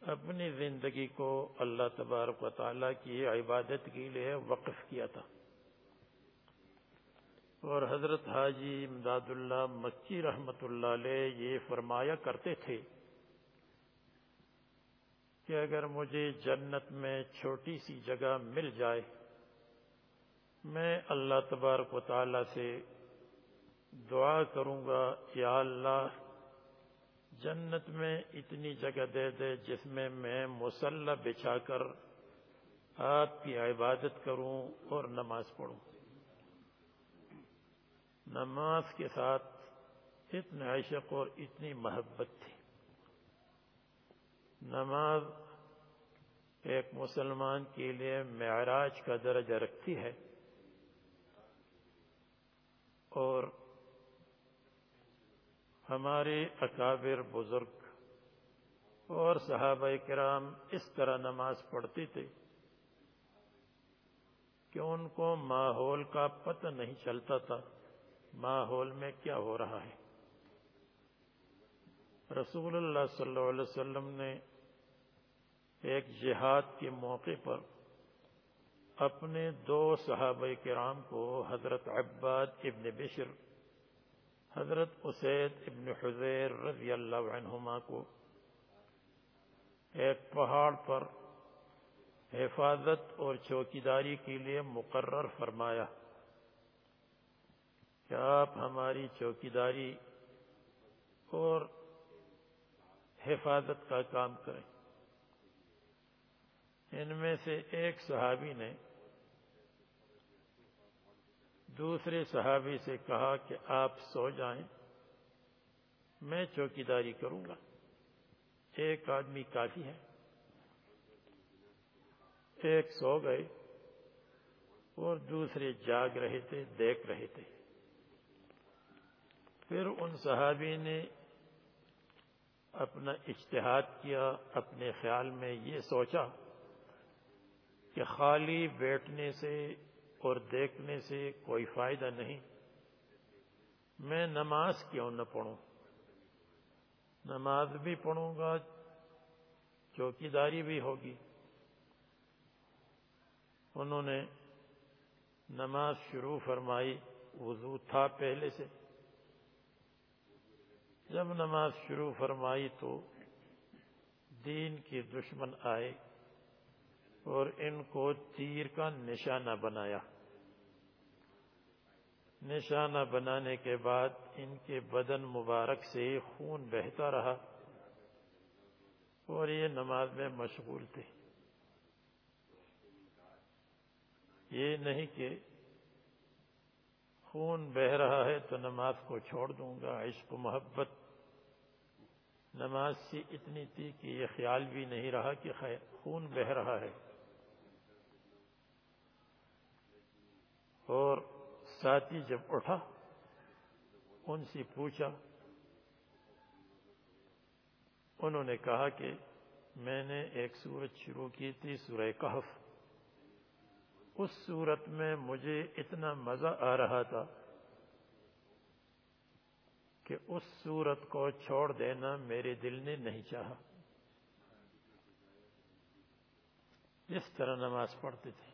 اپنی زندگی کو اللہ تبارک و تعالیٰ کی عبادت کے لیے وقف کیا تھا۔ اور حضرت حاجی امداد اللہ مکی رحمت اللہ علیہ یہ فرمایا کرتے تھے کہ اگر مجھے جنت میں چھوٹی سی جگہ مل جائے، میں اللہ تبارک و تعالیٰ سے دعا کروں گا، یا اللہ، جنت میں اتنی جگہ دے دے جس میں میں مسلح بچھا کر آپ کی عبادت کروں اور نماز پڑھوں۔ نماز کے ساتھ اتنے عشق اور اتنی محبت تھی۔ نماز ایک مسلمان کے لیے معراج کا درجہ رکھتی ہے اور ہمارے اکابر بزرگ اور صحابہ کرام اس طرح نماز پڑھتے تھے کہ ان کو ماحول کا پتہ نہیں چلتا تھا۔ ماحول میں کیا ہو رہا ہے۔ رسول اللہ صلی اللہ علیہ وسلم نے ایک جہاد کے موقع پر اپنے دو صحابہ کرام کو حضرت عباد ابن بشر، حضرت اسید ابن حضیر رضی اللہ عنہما کو ایک پہاڑ پر حفاظت اور چوکیداری کے لیے مقرر فرمایا۔ کہ آپ ہماری چوکیداری اور حفاظت کا کام کریں۔ ان میں سے ایک صحابی نے دوسرے صحابی سے کہا کہ آپ سو جائیں، میں چوکیداری کروں گا۔ ایک آدمی کافی ہے، ایک سو گئے اور دوسرے جاگ رہے تھے، دیکھ رہے تھے۔ پھر ان صحابی نے اپنا اجتہاد کیا، اپنے خیال میں یہ سوچا کہ خالی بیٹھنے سے اور دیکھنے سے کوئی فائدہ نہیں۔ میں نماز کیوں نہ پڑھوں؟ نماز بھی پڑھوں گا، چوکیداری بھی ہوگی۔ انہوں نے نماز شروع فرمائی، وضو تھا پہلے سے۔ جب نماز شروع فرمائی تو دین کے دشمن آئے اور ان کو تیر کا نشانہ بنایا۔ نشانہ بنانے کے بعد ان کے بدن مبارک سے خون بہتا رہا اور یہ نماز میں مشغول تھے۔ یہ نہیں کہ خون بہ رہا ہے تو نماز کو چھوڑ دوں گا، عشق و محبت۔ نماز سے اتنی تھی کہ یہ خیال بھی نہیں رہا کہ خون بہ رہا ہے۔ اور ساتھی جب اٹھا، ان سے پوچھا، انہوں نے کہا کہ میں نے ایک سورت شروع کی تھی، سورہ کہف۔ اس سورت میں مجھے اتنا مزہ آ رہا تھا کہ اس سورت کو چھوڑ دینا میرے دل نے نہیں چاہا۔ اس طرح نماز پڑھتے تھے۔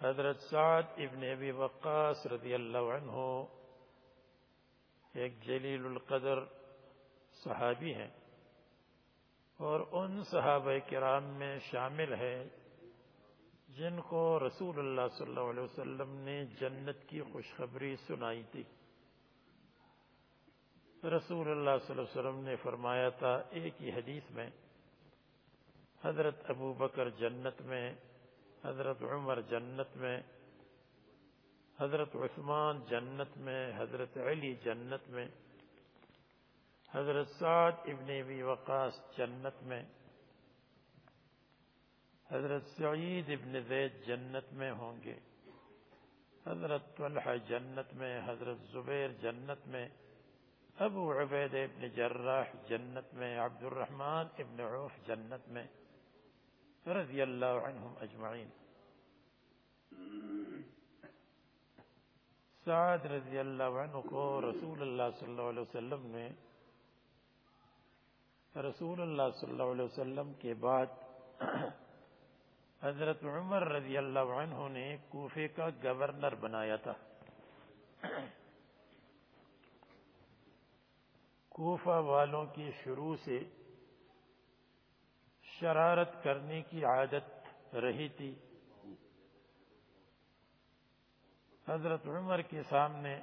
حضرت سعد ابن ابی وقاص رضی اللہ عنہ ایک جلیل القدر صحابی ہیں۔ اور ان صحابہ کرام میں شامل ہے جن کو رسول اللہ صلی اللہ علیہ وسلم نے جنت کی خوشخبری سنائی تھی۔ رسول اللہ صلی اللہ علیہ وسلم نے فرمایا تھا ایک ہی حدیث میں، حضرت ابو بکر جنت میں، حضرت عمر جنت میں، حضرت عثمان جنت میں، حضرت علی جنت میں حضرت سعد ابن ابی وقاص جنت میں، حضرت سعید ابن زید جنت میں ہوں گے، حضرت طلحہ جنت میں، حضرت زبیر جنت میں، ابو عبید ابن جراح جنت میں عبد الرحمن ابن عوف جنت میں، رضی اللہ عنہم اجمعین۔ سعد رضی اللہ عنہ کو رسول اللہ صلی اللہ علیہ وسلم نے رسول اللہ صلی اللہ علیہ وسلم کے بعد حضرت عمر رضی اللہ عنہ نے کوفے کا گورنر بنایا تھا۔ کوفہ والوں کی شروع سے شرارت کرنے کی عادت رہی تھی۔ حضرت عمر کے سامنے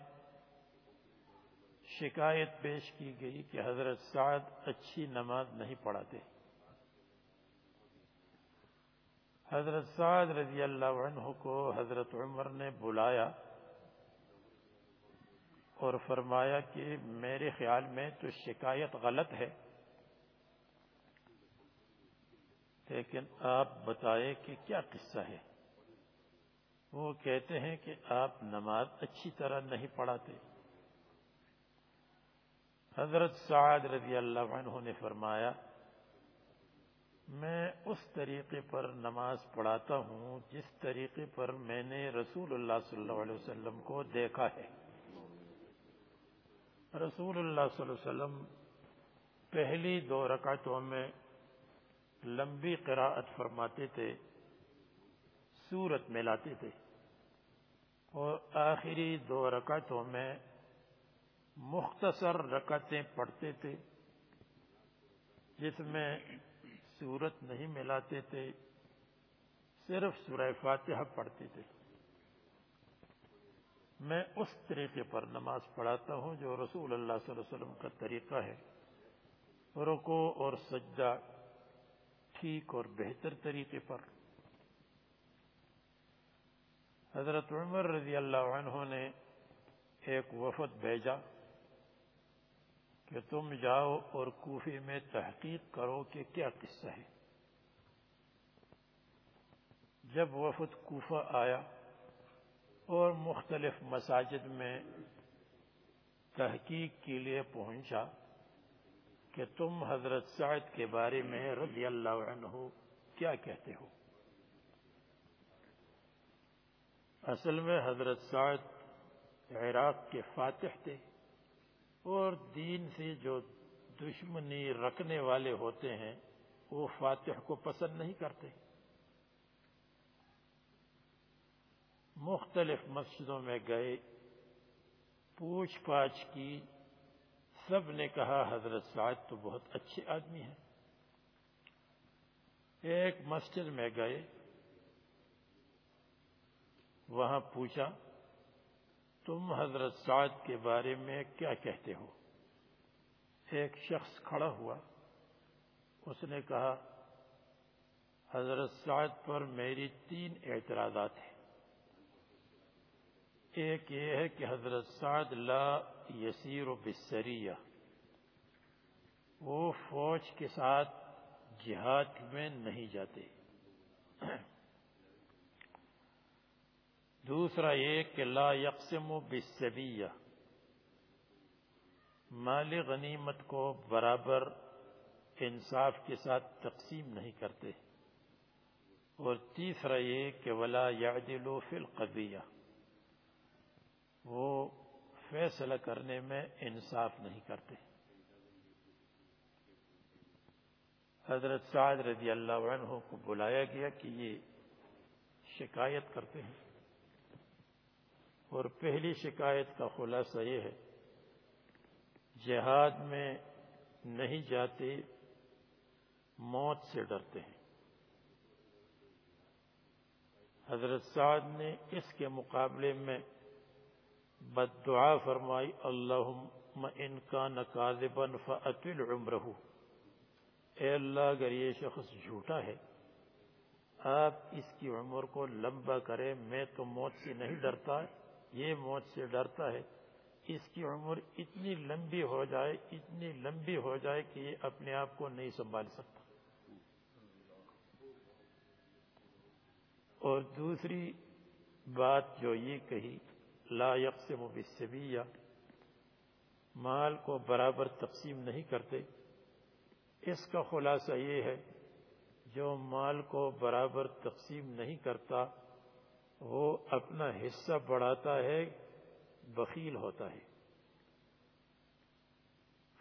شکایت پیش کی گئی کہ حضرت سعد اچھی نماز نہیں پڑھاتے۔ حضرت سعد رضی اللہ عنہ کو حضرت عمر نے بلایا اور فرمایا کہ میرے خیال میں تو شکایت غلط ہے، لیکن آپ بتائے کہ کیا قصہ ہے۔ وہ کہتے ہیں کہ آپ نماز اچھی طرح نہیں پڑھاتے۔ حضرت سعد رضی اللہ عنہ نے فرمایا، میں اس طریقے پر نماز پڑھاتا ہوں جس طریقے پر میں نے رسول اللہ صلی اللہ علیہ وسلم کو دیکھا ہے۔ رسول اللہ صلی اللہ علیہ وسلم پہلی دو رکعتوں میں لمبی قراءت فرماتے تھے، سورت میں لاتے تھے اور آخری دو رکعتوں میں مختصر رکعتیں پڑھتے تھے، جس میں صورت نہیں ملاتے تھے، صرف سورہ فاتحہ پڑھتے تھے۔ میں اس طریقے پر نماز پڑھاتا ہوں جو رسول اللہ صلی اللہ علیہ وسلم کا طریقہ ہے۔ رکو اور سجدہ ٹھیک اور بہتر طریقے پر۔ حضرت عمر رضی اللہ عنہ نے ایک وفد بھیجا۔ کہ تم جاؤ اور کوفے میں تحقیق کرو کہ کیا قصہ ہے۔ جب وفد کوفہ آیا اور مختلف مساجد میں تحقیق کے لیے پہنچا کہ تم حضرت سعد کے بارے میں رضی اللہ عنہ کیا کہتے ہو۔ اصل میں حضرت سعد عراق کے فاتح تھے۔ اور دین سے جو دشمنی رکھنے والے ہوتے ہیں، وہ فاتح کو پسند نہیں کرتے۔ مختلف مسجدوں میں گئے، پوچھ پاچھ کی، سب نے کہا، حضرت سعد تو بہت اچھے آدمی ہیں۔ ایک مسجد میں گئے، وہاں پوچھا تم حضرت سعد کے بارے میں کیا کہتے ہو؟ ایک شخص کھڑا ہوا، اس نے کہا، حضرت سعد پر میری تین اعتراضات ہیں۔ ایک یہ ہے کہ حضرت سعد لا یسیر و بسریہ وہ فوج کے ساتھ جہاد میں نہیں جاتے۔ دوسرا یہ کہ لا یقسم و مال غنیمت کو برابر انصاف کے ساتھ تقسیم نہیں کرتے۔ اور تیسرا یہ کہ ولا یعدل فی القضیہ، وہ فیصلہ کرنے میں انصاف نہیں کرتے۔ حضرت سعد رضی اللہ عنہ کو بلایا گیا کہ یہ شکایت کرتے ہیں۔ اور پہلی شکایت کا خلاصہ یہ ہے، جہاد میں نہیں جاتے، موت سے ڈرتے ہیں۔ حضرت سعد نے اس کے مقابلے میں بد دعا فرمائی اللہ ان کا نقاذبن فعطل عمرہ اے اللہ، اگر یہ شخص جھوٹا ہے، آپ اس کی عمر کو لمبا کریں، میں تو موت سے نہیں ڈرتا۔ یہ موت سے ڈرتا ہے۔ اس کی عمر اتنی لمبی ہو جائے، اتنی لمبی ہو جائے کہ یہ اپنے آپ کو نہیں سنبھال سکتا۔ اور دوسری بات جو یہ کہی، لا یقسم بالسبیہ، مال کو برابر تقسیم نہیں کرتے۔ اس کا خلاصہ یہ ہے، جو مال کو برابر تقسیم نہیں کرتا وہ اپنا حصہ بڑھاتا ہے، بخیل ہوتا ہے۔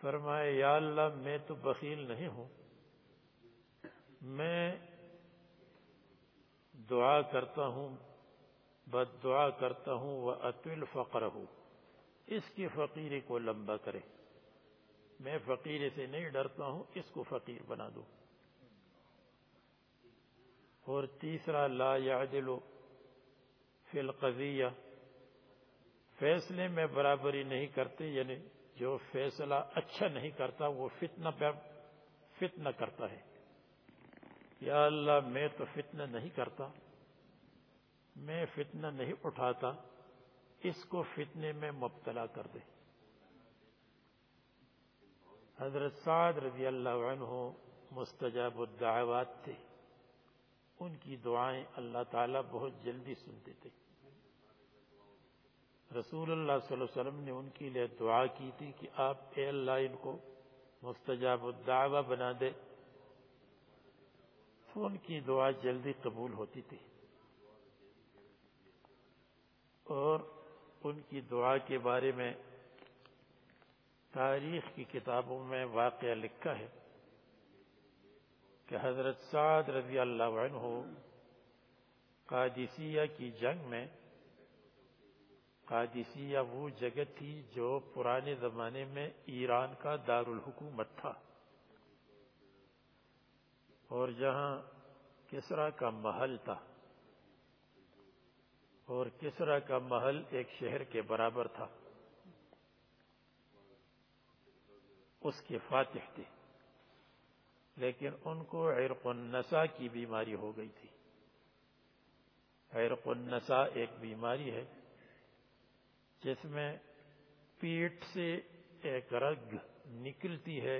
فرمائے، یا اللہ، میں تو بخیل نہیں ہوں۔ میں دعا کرتا ہوں، بد دعا کرتا ہوں، وہ اطول فقر ہوں اس کی فقیری کو لمبا کرے۔ میں فقیر سے نہیں ڈرتا ہوں، اس کو فقیر بنا دو۔ اور تیسرا، لا یعدل فی القضیہ فیصلے میں برابری نہیں کرتے یعنی جو فیصلہ اچھا نہیں کرتا، وہ فتنہ پر فتنہ کرتا ہے۔ یا اللہ، میں تو فتنہ نہیں کرتا، میں فتنہ نہیں اٹھاتا، اس کو فتنے میں مبتلا کر دے۔ حضرت سعد رضی اللہ عنہ مستجاب الدعوات تھے۔ ان کی دعائیں اللہ تعالیٰ بہت جلدی سنتے تھے۔ رسول اللہ صلی اللہ علیہ وسلم نے ان کے لیے دعا کی تھی کہ آپ اے اللہ ان کو مستجاب الدعوہ بنا دے۔ تو ان کی دعا جلدی قبول ہوتی تھی۔ اور ان کی دعا کے بارے میں تاریخ کی کتابوں میں واقعہ لکھا ہے کہ حضرت سعد رضی اللہ عنہ قادسیہ کی جنگ میں قادسیہ وہ جگہ تھی جو پرانے زمانے میں ایران کا دارالحکومت تھا۔ اور جہاں کسرا کا محل تھا۔ اور کسرا کا محل ایک شہر کے برابر تھا۔ اس کے فاتح تھے۔ لیکن ان کو عرق النسا کی بیماری ہو گئی تھی۔ عرق النسا ایک بیماری ہے۔ جس میں پیٹ سے ایک رگ نکلتی ہے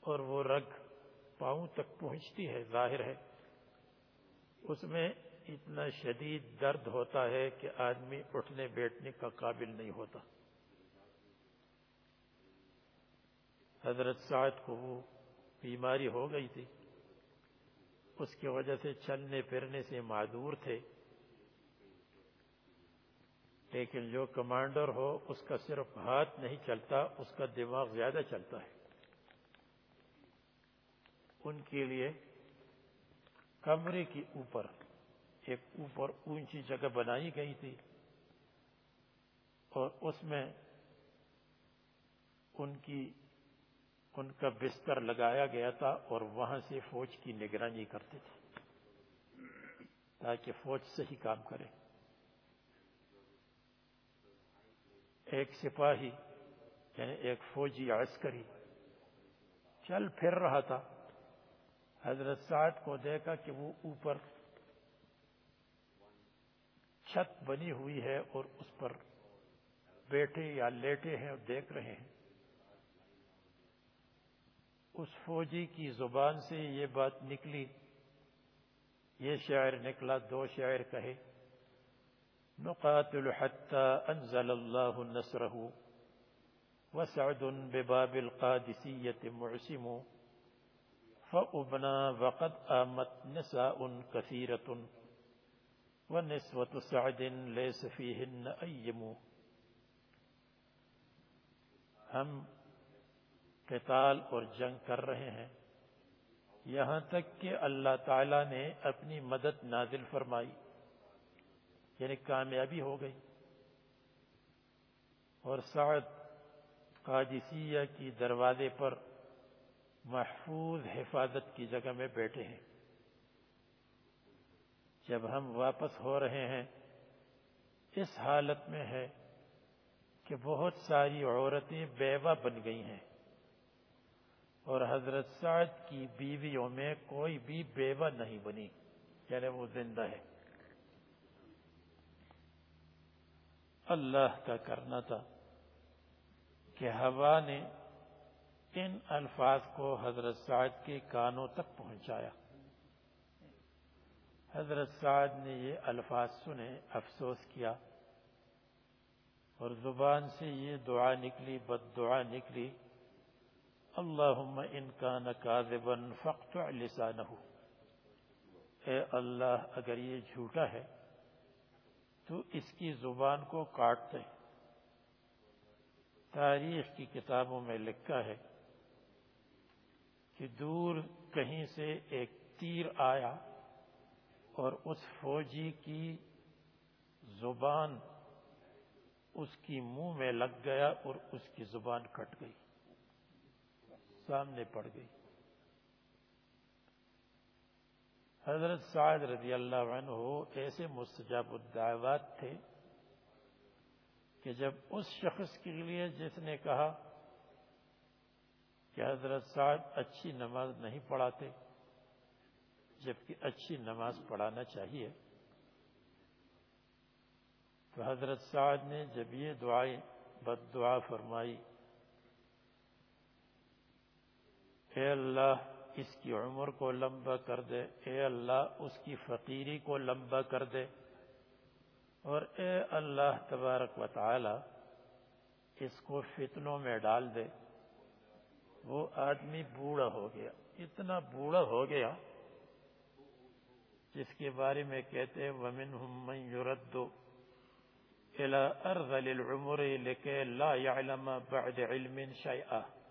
اور وہ رگ پاؤں تک پہنچتی ہے، ظاہر ہے۔ اس میں اتنا شدید درد ہوتا ہے کہ آدمی اٹھنے بیٹھنے کا قابل نہیں ہوتا۔ حضرت سعد کو وہ بیماری ہو گئی تھی۔ اس کی وجہ سے چلنے پھرنے سے معذور تھے۔ لیکن جو کمانڈر ہو، اس کا صرف ہاتھ نہیں چلتا، اس کا دماغ زیادہ چلتا ہے۔ ان کے لیے کمرے کے اوپر، ایک اوپر اونچی جگہ بنائی گئی تھی اور اس میں ان کی، ان کا بستر لگایا گیا تھا اور وہاں سے فوج کی نگرانی کرتے تھے تاکہ فوج صحیح کام کرے۔ ایک سپاہی یعنی ایک فوجی عسکری، چل پھر رہا تھا۔ حضرت سعد کو دیکھا کہ وہ اوپر چھت بنی ہوئی ہے اور اس پر بیٹھے یا لیٹے ہیں اور دیکھ رہے ہیں۔ اس فوجی کی زبان سے یہ بات نکلی۔ یہ شاعر نکلا، دو شاعر کہے۔ نقاتل حتى انزل الله نصره وسعد بباب القادسية معسم فأبنا وقد آمت نساء كثيرة ونسوة سعد ليس فيهن أيم. ہم قتال اور جنگ کر رہے ہیں۔ یہاں تک کہ اللہ تعالی نے اپنی مدد نازل فرمائی۔ یعنی کامیابی ہو گئی۔ اور سعد قادسیہ کی دروازے پر محفوظ حفاظت کی جگہ میں بیٹھے ہیں۔ جب ہم واپس ہو رہے ہیں، اس حالت میں ہے کہ بہت ساری عورتیں بیوہ بن گئی ہیں۔ اور حضرت سعد کی بیویوں میں کوئی بھی بیوہ نہیں بنی یعنی وہ زندہ ہے۔ اللہ کا کرنا تھا کہ ہوا نے ان الفاظ کو حضرت سعد کے کانوں تک پہنچایا۔ حضرت سعد نے یہ الفاظ سنے، افسوس کیا اور زبان سے یہ دعا نکلی، بد دعا نکلی، اللہم ان کا نقاذبا فقطع لسانہ اے اللہ، اگر یہ جھوٹا ہے تو اس کی زبان کو کاٹ دے تاریخ کی کتابوں میں لکھا ہے کہ دور کہیں سے ایک تیر آیا اور اس فوجی کی زبان اس کی منہ میں لگ گیا اور اس کی زبان کٹ گئی، سامنے پڑ گئی۔ حضرت سعد رضی اللہ عنہ ایسے مستجاب الدعوات تھے کہ جب اس شخص کے لیے جس نے کہا کہ حضرت سعد اچھی نماز نہیں پڑھاتے، جبکہ اچھی نماز پڑھانا چاہیے، تو حضرت سعد نے جب یہ دعائیں بد دعا فرمائی، اے اللہ اس کی عمر کو لمبا کر دے۔ اے اللہ، اس کی فقیری کو لمبا کر دے۔ اور اے اللہ تبارک و تعالی، اس کو فتنوں میں ڈال دے۔ وہ آدمی بوڑھا ہو گیا۔ اتنا بوڑھا ہو گیا، جس کے بارے میں کہتے وَمِنْهُمْ مَنْ يُرَدُّ إِلَىٰ أَرْضَلِ الْعُمُرِ لِكَيْ لَا يَعْلَمَ بَعْدِ عِلْمٍ شَيْئًا۔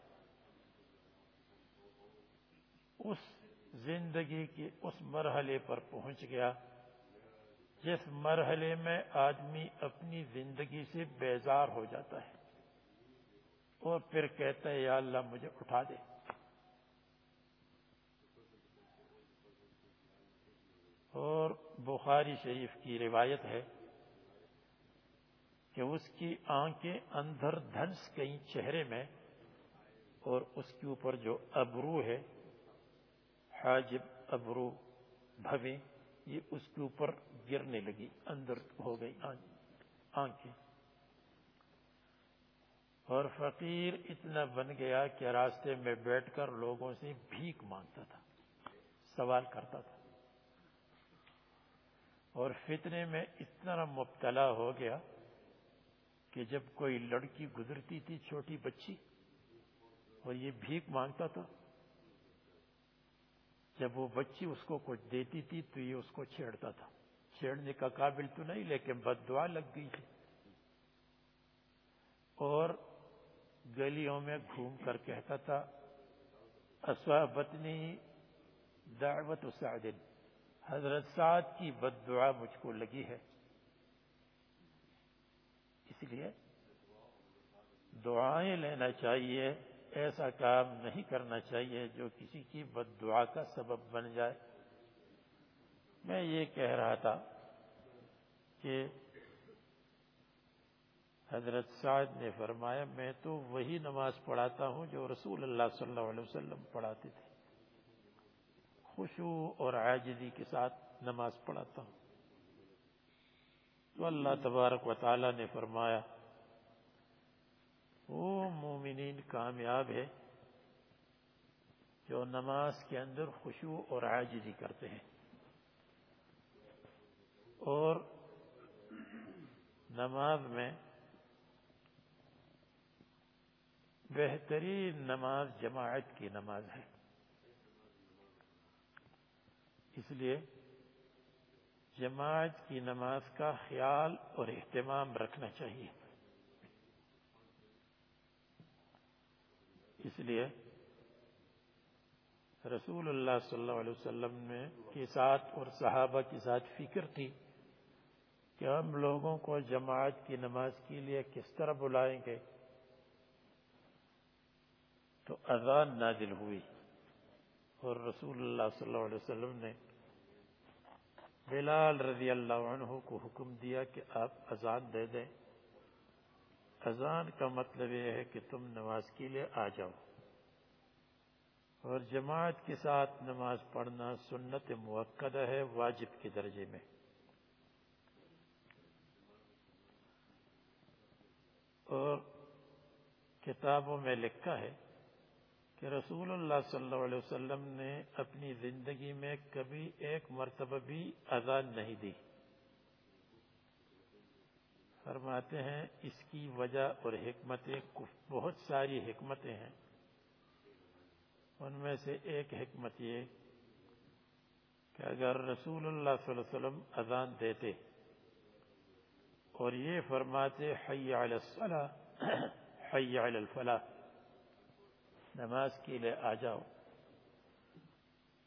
اس زندگی کے اس مرحلے پر پہنچ گیا جس مرحلے میں آدمی اپنی زندگی سے بیزار ہو جاتا ہے اور پھر کہتا ہے، یا اللہ، مجھے اٹھا دے۔ اور بخاری شریف کی روایت ہے کہ اس کی آنکھیں اندر دھنس گئی چہرے میں اور اس کے اوپر جو ابرو ہے حاجب ابرو بھویں یہ اس کے اوپر گرنے لگی، اندر ہو گئی آنکھیں۔ اور فقیر اتنا بن گیا کہ راستے میں بیٹھ کر لوگوں سے بھیک مانگتا تھا، سوال کرتا تھا۔ اور فتنے میں اتنا مبتلا ہو گیا کہ جب کوئی لڑکی گزرتی تھی، چھوٹی بچی، اور یہ بھیک مانگتا تھا جب وہ بچی اس کو کچھ دیتی تھی تو یہ اس کو چھیڑتا تھا۔ چھیڑنے کا قابل تو نہیں، لیکن بد دعا لگ گئی تھی۔ اور گلیوں میں گھوم کر کہتا تھا اسوابتنی دعوت سعد۔ حضرت سعد کی بد دعا مجھ کو لگی ہے۔ اس لیے دعائیں لینا چاہیے۔ ایسا کام نہیں کرنا چاہیے جو کسی کی بد دعا کا سبب بن جائے۔ میں یہ کہہ رہا تھا کہ حضرت سعد نے فرمایا، میں تو وہی نماز پڑھاتا ہوں جو رسول اللہ صلی اللہ علیہ وسلم پڑھاتے تھے۔ خوشو اور عاجزی کے ساتھ نماز پڑھاتا ہوں۔ تو اللہ تبارک و تعالی نے فرمایا وہ مومنین کامیاب ہے جو نماز کے اندر خوشو اور عاجزی کرتے ہیں۔ اور نماز میں بہترین نماز جماعت کی نماز ہے۔ اس لیے جماعت کی نماز کا خیال اور اہتمام رکھنا چاہیے۔ اس لیے رسول اللہ صلی اللہ علیہ وسلم کے ساتھ اور صحابہ کے ساتھ فکر تھی کہ ہم لوگوں کو جماعت کی نماز کے لیے کس طرح بلائیں گے؟ تو اذان نازل ہوئی اور رسول اللہ صلی اللہ علیہ وسلم نے بلال رضی اللہ عنہ کو حکم دیا کہ آپ اذان دے دیں۔ اذان کا مطلب یہ ہے کہ تم نماز کے لیے آ جاؤ۔ اور جماعت کے ساتھ نماز پڑھنا سنت موقع ہے، واجب کے درجے میں۔ اور کتابوں میں لکھا ہے کہ رسول اللہ صلی اللہ علیہ وسلم نے اپنی زندگی میں کبھی ایک مرتبہ بھی اذان نہیں دی۔ فرماتے ہیں، اس کی وجہ اور حکمتیں بہت ساری حکمتیں ہیں۔ ان میں سے ایک حکمت یہ کہ اگر رسول اللہ صلی اللہ علیہ وسلم اذان دیتے اور یہ فرماتے، حی علی الصلاح حی علی الفلاح، نماز کے لیے آ جاؤ.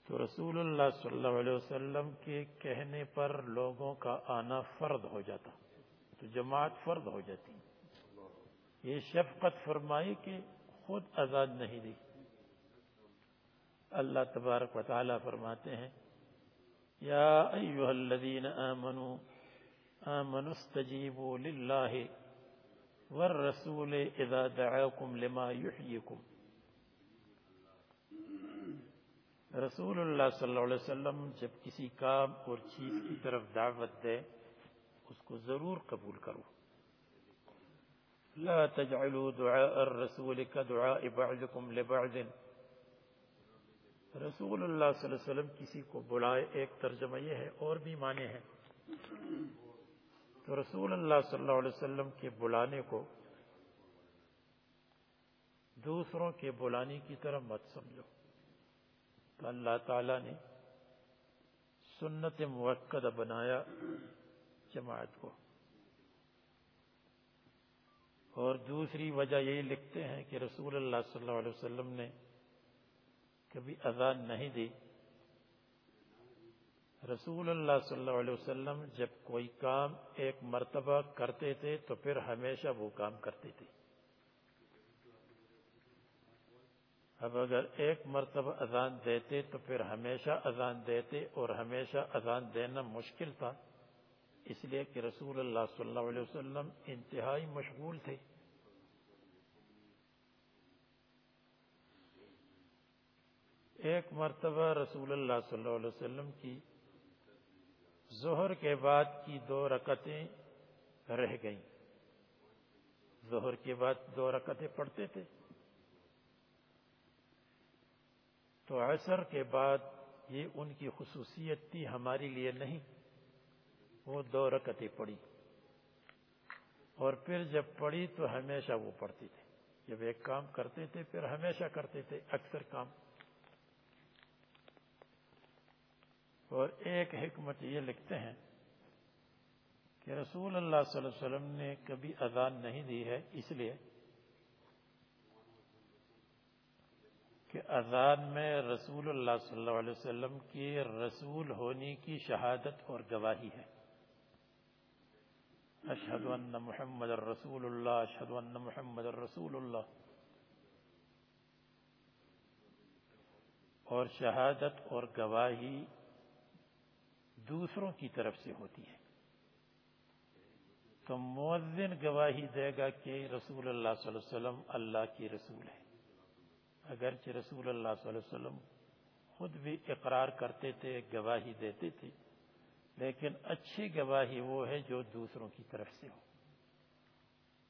تو رسول اللہ صلی اللہ علیہ وسلم کے کہنے پر لوگوں کا آنا فرد ہو جاتا۔ تو جماعت فرد ہو جاتی یہ شفقت فرمائی کہ خود آزاد نہیں دی۔ اللہ تبارک و تعالی فرماتے ہیں، یا ایوہ الذین آمنوا آمنوا استجیبوا للہ والرسول اذا دعاکم لما یحییکم۔ رسول اللہ صلی اللہ علیہ وسلم جب کسی کام اور چیز کی طرف دعوت دے اس کو ضرور قبول کرو۔ لا تجعلوا دعاء الرسول كدعاء بعضكم لبعض۔ رسول اللہ صلی اللہ علیہ وسلم کسی کو بلائے، ایک ترجمہ یہ ہے، اور بھی معنی ہے تو رسول اللہ صلی اللہ علیہ وسلم کے بلانے کو دوسروں کے بلانے کی طرح مت سمجھو۔ تو اللہ تعالی نے سنت موقع بنایا۔ جماعت کو۔ اور دوسری وجہ یہی لکھتے ہیں کہ رسول اللہ صلی اللہ علیہ وسلم نے کبھی اذان نہیں دی۔ رسول اللہ صلی اللہ علیہ وسلم جب کوئی کام ایک مرتبہ کرتے تھے تو پھر ہمیشہ وہ کام کرتے تھے اب اگر ایک مرتبہ اذان دیتے تو پھر ہمیشہ اذان دیتے اور ہمیشہ اذان دینا مشکل تھا۔ اس لیے کہ رسول اللہ صلی اللہ علیہ وسلم انتہائی مشغول تھے۔ ایک مرتبہ رسول اللہ صلی اللہ علیہ وسلم کی ظہر کے بعد کی دو رکتیں رہ گئیں۔ ظہر کے بعد دو رکتیں پڑھتے تھے۔ تو عصر کے بعد یہ ان کی خصوصیت تھی ہمارے لیے نہیں۔ وہ دو رکتیں پڑی اور پھر جب پڑی تو ہمیشہ وہ پڑھتے تھے جب ایک کام کرتے تھے پھر ہمیشہ کرتے تھے، اکثر کام۔ اور ایک حکمت یہ لکھتے ہیں کہ رسول اللہ صلی اللہ علیہ وسلم نے کبھی اذان نہیں دی ہے، اس لیے کہ اذان میں رسول اللہ صلی اللہ علیہ وسلم کی رسول ہونے کی شہادت اور گواہی ہے۔ اشہد ان محمد الرسول اللہ اشہد ان محمد الرسول اللہ اور شہادت اور گواہی دوسروں کی طرف سے ہوتی ہے۔ تو مؤذن گواہی دے گا کہ رسول اللہ صلی اللہ علیہ وسلم اللہ کی رسول ہے۔ اگرچہ رسول اللہ صلی اللہ علیہ وسلم خود بھی اقرار کرتے تھے، گواہی دیتے تھے لیکن اچھی گواہی وہ ہے جو دوسروں کی طرف سے ہو۔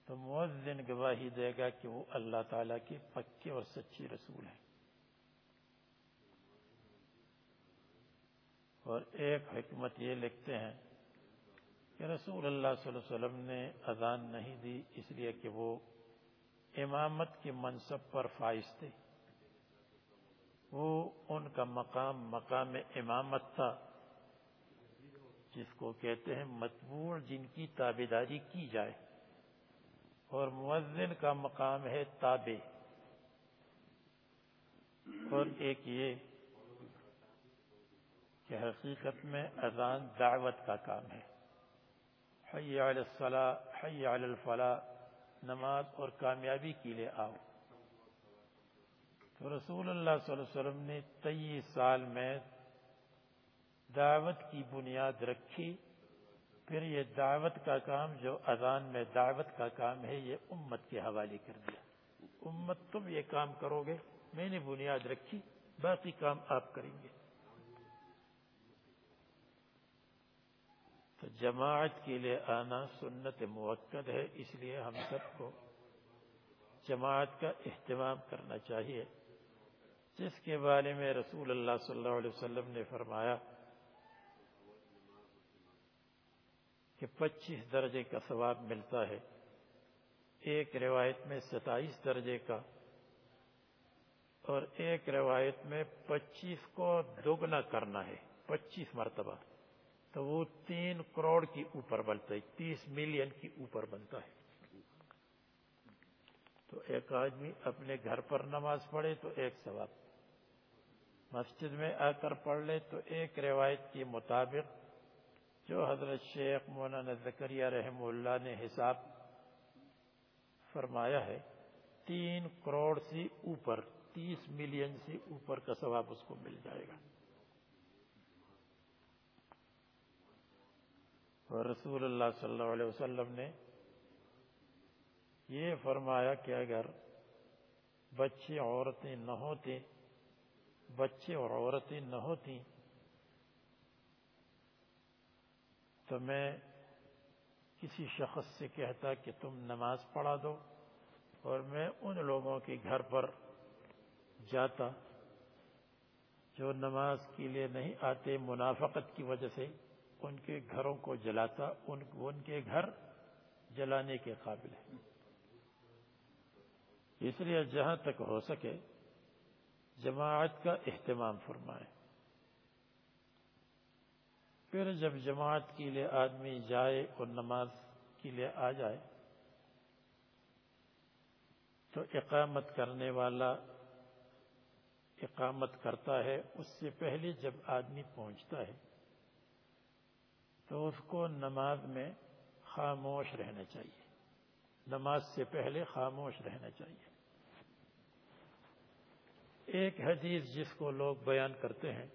تو مؤذن گواہی دے گا کہ وہ اللہ تعالیٰ کے پکے اور سچی رسول ہیں۔ اور ایک حکمت یہ لکھتے ہیں کہ رسول اللہ صلی اللہ علیہ وسلم نے اذان نہیں دی، اس لیے کہ وہ امامت کے منصب پر فائز تھے۔ وہ ان کا مقام مقام امامت تھا۔ جس کو کہتے ہیں متبوع، جن کی تابے کی جائے۔ اور مؤذن کا مقام ہے تابع۔ اور ایک یہ کہ حقیقت میں اذان دعوت کا کام ہے۔ حی علی الصلاح حی علی الفلاح، نماز اور کامیابی کے لیے آؤ۔ تو رسول اللہ صلی اللہ علیہ وسلم نے تیئیس سال میں دعوت کی بنیاد رکھی، پھر یہ دعوت کا کام جو اذان میں دعوت کا کام ہے، یہ امت کے حوالے کر دیا۔ امت، تم یہ کام کرو گے، میں نے بنیاد رکھی، باقی کام آپ کریں گے۔ تو جماعت کے لیے آنا سنت موقع ہے، اس لیے ہم سب کو جماعت کا اہتمام کرنا چاہیے۔ جس کے بارے میں رسول اللہ صلی اللہ علیہ وسلم نے فرمایا کہ پچیس درجے کا ثواب ملتا ہے۔ ایک روایت میں ستائیس درجے کا اور ایک روایت میں پچیس کو دگنا کرنا ہے، پچیس مرتبہ۔ تو وہ تین کروڑ کی اوپر بنتا ہے، تیس ملین کی اوپر بنتا ہے۔ تو ایک آدمی اپنے گھر پر نماز پڑھے تو ایک ثواب۔ مسجد میں آ کر پڑھ لے تو ایک روایت کے مطابق جو حضرت شیخ مولانا زکریہ رحم اللہ نے حساب فرمایا ہے، تین کروڑ سے اوپر، تیس ملین سے اوپر کا ثواب اس کو مل جائے گا۔ اور رسول اللہ صلی اللہ علیہ وسلم نے یہ فرمایا کہ اگر بچے عورتیں نہ ہوتے بچے اور عورتیں نہ ہوتی تو میں کسی شخص سے کہتا کہ تم نماز پڑھا دو اور میں ان لوگوں کے گھر پر جاتا جو نماز کے لیے نہیں آتے، منافقت کی وجہ سے ان کے گھروں کو جلاتا، ان ان کے گھر جلانے کے قابل ہے۔ اس لیے جہاں تک ہو سکے جماعت کا اہتمام فرمائے پھر جب جماعت کے لیے آدمی جائے اور نماز کے لیے آ جائے، تو اقامت کرنے والا اقامت کرتا ہے، اس سے پہلے جب آدمی پہنچتا ہے، تو اس کو نماز میں خاموش رہنا چاہیے۔ نماز سے پہلے خاموش رہنا چاہیے۔ ایک حدیث جس کو لوگ بیان کرتے ہیں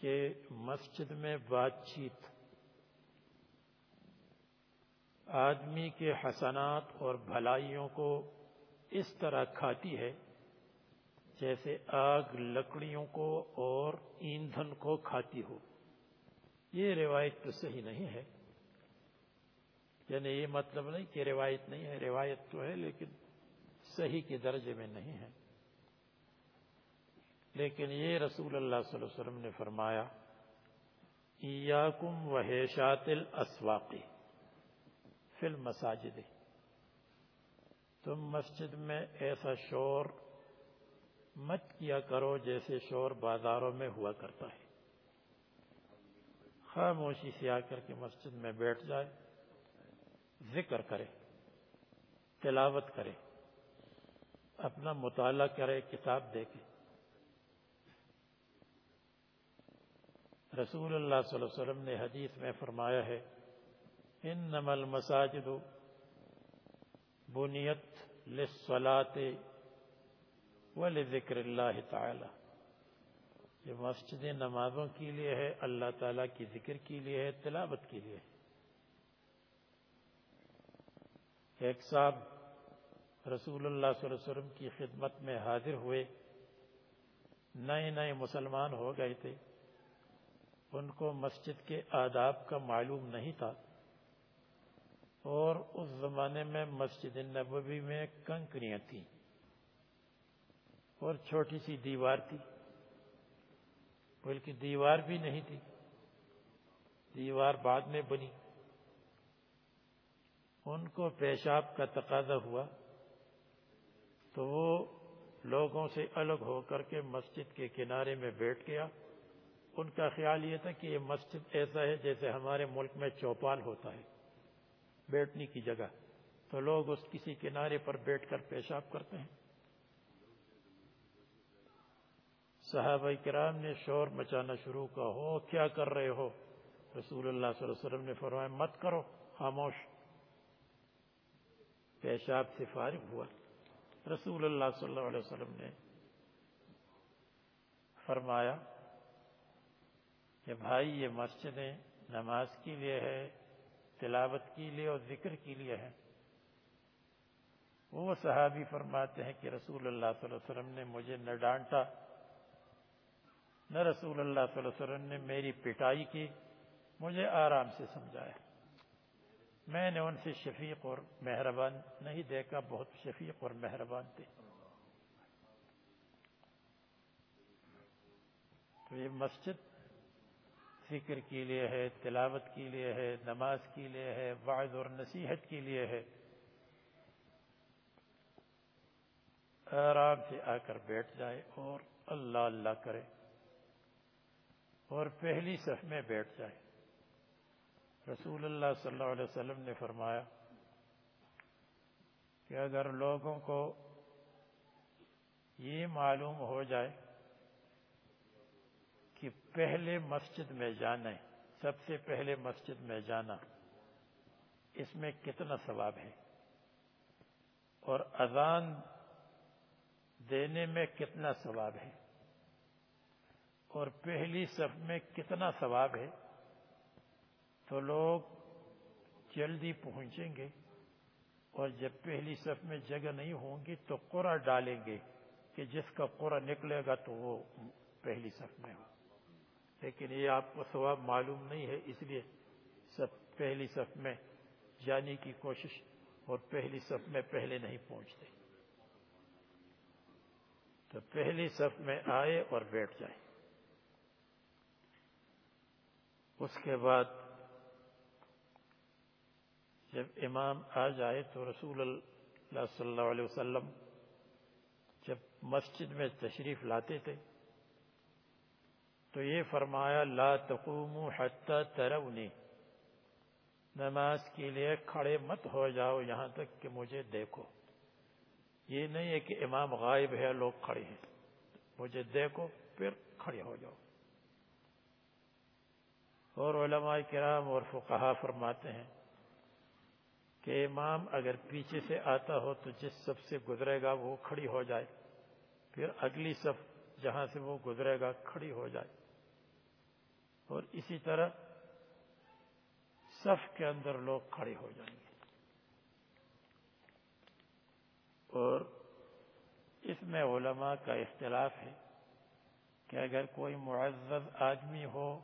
کہ مسجد میں بات چیت، آدمی کے حسنات اور بھلائیوں کو اس طرح کھاتی ہے جیسے آگ لکڑیوں کو اور ایندھن کو کھاتی ہو۔ یہ روایت تو صحیح نہیں ہے۔ یعنی یہ مطلب نہیں کہ روایت نہیں ہے، روایت تو ہے لیکن صحیح کے درجے میں نہیں ہے۔ لیکن یہ رسول اللہ صلی اللہ علیہ وسلم نے فرمایا، ایاکم وحیشات الاسواقی فی المساجد. تم مسجد میں ایسا شور مت کیا کرو جیسے شور بازاروں میں ہوا کرتا ہے۔ خاموشی سے آ کر کے مسجد میں بیٹھ جائے، ذکر کرے، تلاوت کرے، اپنا مطالعہ کرے، کتاب دیکھے۔ رسول اللہ صلی اللہ علیہ وسلم نے حدیث میں فرمایا ہے، انما المساجد بنیت للصلاة ولذکر اللہ تعالی۔ یہ مسجد نمازوں کے لیے ہے اللہ تعالیٰ کی ذکر کے لیے ہے تلاوت کے لیے ہے ایک صاحب رسول اللہ صلی اللہ علیہ وسلم کی خدمت میں حاضر ہوئے، نئے نئے مسلمان ہو گئے تھے۔ ان کو مسجد کے آداب کا معلوم نہیں تھا۔ اور اس زمانے میں مسجد نبوی میں کنکریاں تھیں۔ اور چھوٹی سی دیوار تھی۔ بلکہ دیوار بھی نہیں تھی۔ دیوار بعد میں بنی۔ ان کو پیشاب کا تقاضا ہوا۔ تو وہ لوگوں سے الگ ہو کر کے مسجد کے کنارے میں بیٹھ گیا۔ ان کا خیال یہ تھا کہ یہ مسجد ایسا ہے جیسے ہمارے ملک میں چوپال ہوتا ہے، بیٹھنے کی جگہ۔ تو لوگ اس کسی کنارے پر بیٹھ کر پیشاب کرتے ہیں۔ صحابہ کرام نے شور مچانا شروع کا ہو، کیا کر رہے ہو؟ رسول اللہ صلی اللہ علیہ وسلم نے فرمایا، مت کرو، خاموش۔ پیشاب سے فارغ ہوا۔ رسول اللہ صلی اللہ علیہ وسلم نے فرمایا کہ بھائی یہ مسجدیں نماز کے لیے ہے، تلاوت کے لیے اور ذکر کے لیے ہے۔ وہ صحابی فرماتے ہیں کہ رسول اللہ صلی اللہ علیہ وسلم نے مجھے نہ ڈانٹا، نہ رسول اللہ صلی اللہ علیہ وسلم نے میری پٹائی کی، مجھے آرام سے سمجھایا۔ میں نے ان سے شفیق اور مہربان نہیں دیکھا، بہت شفیق اور مہربان تھے۔ تو یہ مسجد فکر کے لیے ہے، تلاوت کے لیے ہے، نماز کے لیے ہے، وعظ اور نصیحت کے لیے ہے۔ آرام سے آ کر بیٹھ جائے اور اللہ اللہ کرے۔ اور پہلی صف میں بیٹھ جائے۔ رسول اللہ صلی اللہ علیہ وسلم نے فرمایا کہ اگر لوگوں کو یہ معلوم ہو جائے کہ پہلے مسجد میں جانا ہے، سب سے پہلے مسجد میں جانا، اس میں کتنا ثواب ہے؟ اور اذان دینے میں کتنا ثواب ہے؟ اور پہلی صف میں کتنا ثواب ہے؟ تو لوگ جلدی پہنچیں گے، اور جب پہلی صف میں جگہ نہیں ہوں گی تو قرآن ڈالیں گے کہ جس کا قرآن نکلے گا تو وہ پہلی صف میں ہو۔ لیکن یہ آپ کو ثواب معلوم نہیں ہے، اس لیے سب پہلی صف میں جانے کی کوشش اور پہلی صف میں پہلے نہیں پہنچتے۔ تو پہلی صف میں آئے اور بیٹھ جائے اس کے بعد جب امام آ جائے تو رسول اللہ صلی اللہ علیہ وسلم جب مسجد میں تشریف لاتے تھے تو یہ فرمایا، لا تقوموا حتی ترونی۔ نماز کے لیے کھڑے مت ہو جاؤ، یہاں تک کہ مجھے دیکھو۔ یہ نہیں ہے کہ امام غائب ہے، لوگ کھڑے ہیں۔ مجھے دیکھو، پھر کھڑے ہو جاؤ۔ اور علماء کرام اور فقہا فرماتے ہیں کہ امام اگر پیچھے سے آتا ہو تو جس سب سے گزرے گا وہ کھڑی ہو جائے۔ پھر اگلی صف جہاں سے وہ گزرے گا، کھڑی ہو جائے۔ اور اسی طرح صف کے اندر لوگ کھڑے ہو جائیں گے۔ اور اس میں علماء کا اختلاف ہے کہ اگر کوئی معزز آدمی ہو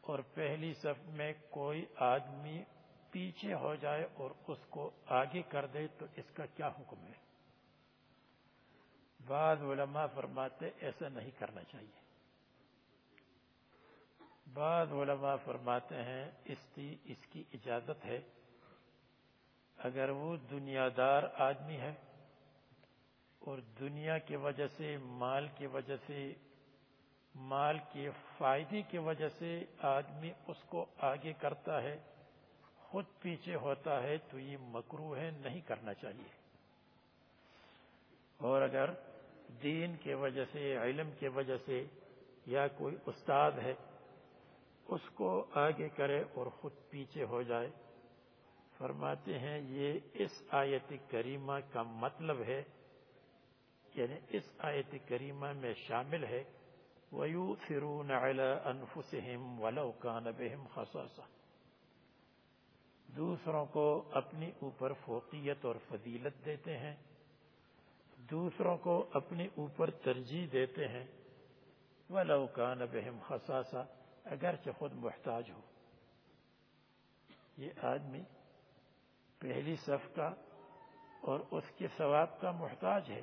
اور پہلی صف میں کوئی آدمی پیچھے ہو جائے اور اس کو آگے کر دے تو اس کا کیا حکم ہے؟ بعض علماء فرماتے ایسا نہیں کرنا چاہیے۔ بعض علماء فرماتے ہیں اس کی اس کی اجازت ہے۔ اگر وہ دنیا دار آدمی ہے اور دنیا کی وجہ سے، مال کی وجہ سے، مال کے فائدے کی وجہ سے آدمی اس کو آگے کرتا ہے، خود پیچھے ہوتا ہے، تو یہ مکرو ہے، نہیں کرنا چاہیے۔ اور اگر دین کے وجہ سے، علم کے وجہ سے یا کوئی استاد ہے اس کو آگے کرے اور خود پیچھے ہو جائے۔ فرماتے ہیں، یہ اس آیت کریمہ کا مطلب ہے یعنی اس آیت کریمہ میں شامل ہے۔ وَيُؤْثِرُونَ عَلَىٰ أَنفُسِهِمْ وَلَوْ كَانَ بِهِمْ خَصَاصًا دوسروں کو اپنی اوپر فوقیت اور فضیلت دیتے ہیں۔ دوسروں کو اپنے اوپر ترجیح دیتے ہیں۔ وَلَوْ كَانَ بِهِمْ خَصَاصًا اگرچہ خود محتاج ہو۔ یہ آدمی پہلی صف کا اور اس کے ثواب کا محتاج ہے۔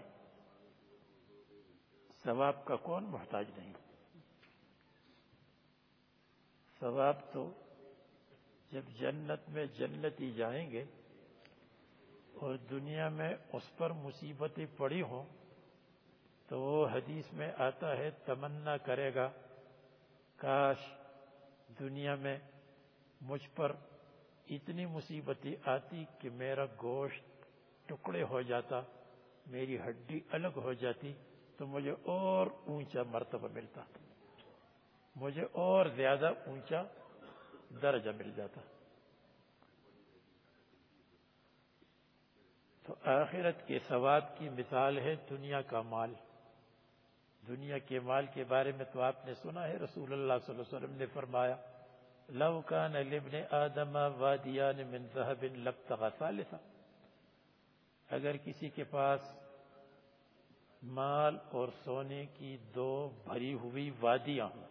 ثواب کا کون محتاج نہیں؟ ثواب تو جب جنت میں جنتی جائیں گے اور دنیا میں اس پر مصیبتیں پڑی ہوں تو وہ حدیث میں آتا ہے، تمنا کرے گا۔ کاش دنیا میں مجھ پر اتنی مصیبتیں آتی کہ میرا گوشت ٹکڑے ہو جاتا، میری ہڈی الگ ہو جاتی، تو مجھے اور اونچا مرتبہ ملتا۔ مجھے اور زیادہ اونچا درجہ مل جاتا۔ تو آخرت کے ثواب کی مثال ہے دنیا کا مال۔ دنیا کے مال کے بارے میں تو آپ نے سنا ہے، رسول اللہ صلی اللہ علیہ وسلم نے فرمایا، لو کان لابن آدم وادیان من ذهب لبتغى ثالثا۔ اگر کسی کے پاس مال اور سونے کی دو بھری ہوئی وادیاں ہوں،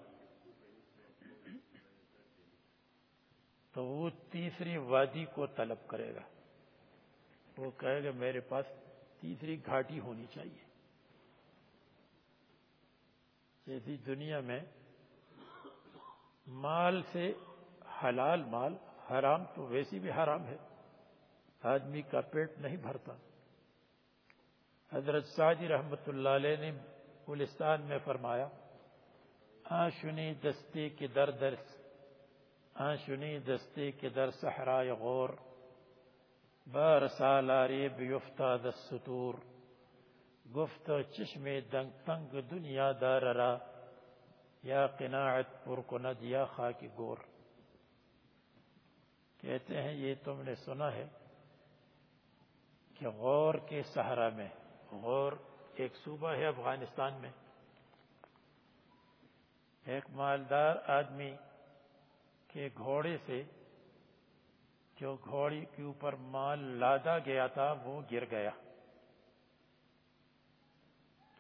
تو وہ تیسری وادی کو طلب کرے گا۔ وہ کہے گا، میرے پاس تیسری گھاٹی ہونی چاہیے۔ جیسی دنیا میں مال سے حلال مال حرام تو ویسی بھی حرام ہے۔ آدمی کا پیٹ نہیں بھرتا۔ حضرت ساجی رحمت اللہ علیہ نے گلستان میں فرمایا آشنی دستی کے در در آشنی دستی کے در صحرائے غور بار سالاری بیفتاد السطور۔ گفت چشم دنگ تنگ دنیا دار را، یا قناعت پر کند یا خاک گور۔ کہتے ہیں، یہ تم نے سنا ہے کہ غور کے سہارا میں، غور ایک صوبہ ہے افغانستان میں۔ ایک مالدار آدمی کے گھوڑے سے، جو گھوڑی کے اوپر مال لادا گیا تھا، وہ گر گیا۔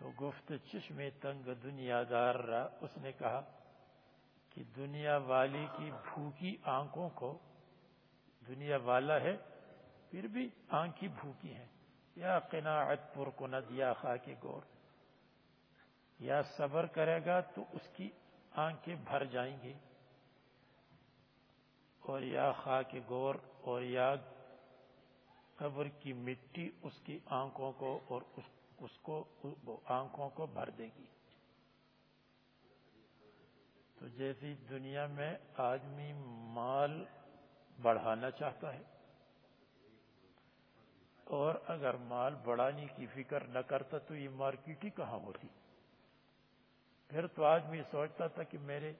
تو گفت چشم تنگ دنیا دار رہا اس نے کہا کہ دنیا والی کی بھوکی آنکھوں کو دنیا والا ہے، پھر بھی آنکھی بھوکی ہیں۔ یا قناعت پر کند یا خاک گور۔ یا صبر کرے گا تو اس کی آنکھیں بھر جائیں گی۔ اور یا خاک گور اور یا قبر کی مٹی اس کی آنکھوں کو اور اس اس کو آنکھوں کو بھر دے گی۔ تو جیسی دنیا میں آدمی مال بڑھانا چاہتا ہے اور اگر مال بڑھانے کی فکر نہ کرتا تو یہ مارکیٹ ہی کہاں ہوتی؟ پھر تو آدمی سوچتا تھا کہ میرے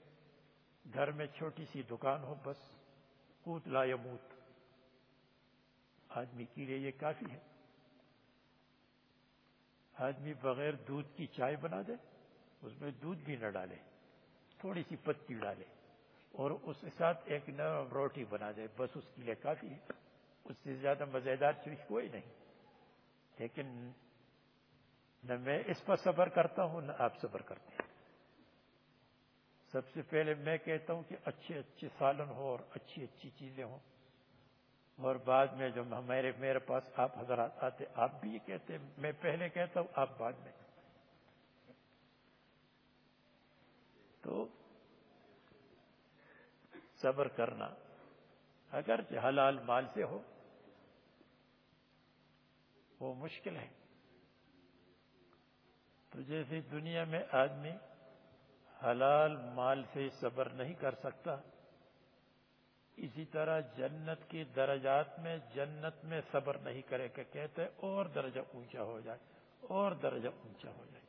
گھر میں چھوٹی سی دکان ہو، بس کوت لا موت آدمی کے لیے یہ کافی ہے۔ آدمی بغیر دودھ کی چائے بنا دے، اس میں دودھ بھی نہ ڈالے، تھوڑی سی پتی ڈالے اور اس کے ساتھ ایک نرم روٹی بنا دے، بس اس کے لیے کافی ہے۔ اس سے زیادہ مزیدار چیز کوئی نہیں۔ لیکن نہ میں اس پر صبر کرتا ہوں، نہ آپ صبر کرتے ہیں۔ سب سے پہلے میں کہتا ہوں کہ اچھے اچھے سالن ہو اور اچھی اچھی چیزیں ہوں۔ اور بعد میں جو میرے میرے پاس آپ حضرات آتے، آپ بھی یہ کہتے، میں پہلے کہتا ہوں، آپ بعد میں۔ تو صبر کرنا، اگر حلال مال سے ہو، وہ مشکل ہے۔ تو جیسے دنیا میں آدمی حلال مال سے صبر نہیں کر سکتا اسی طرح جنت کی درجات میں جنت میں صبر نہیں کرے کہ کہتے اور درجہ اونچا ہو جائے، اور درجہ اونچا ہو جائے۔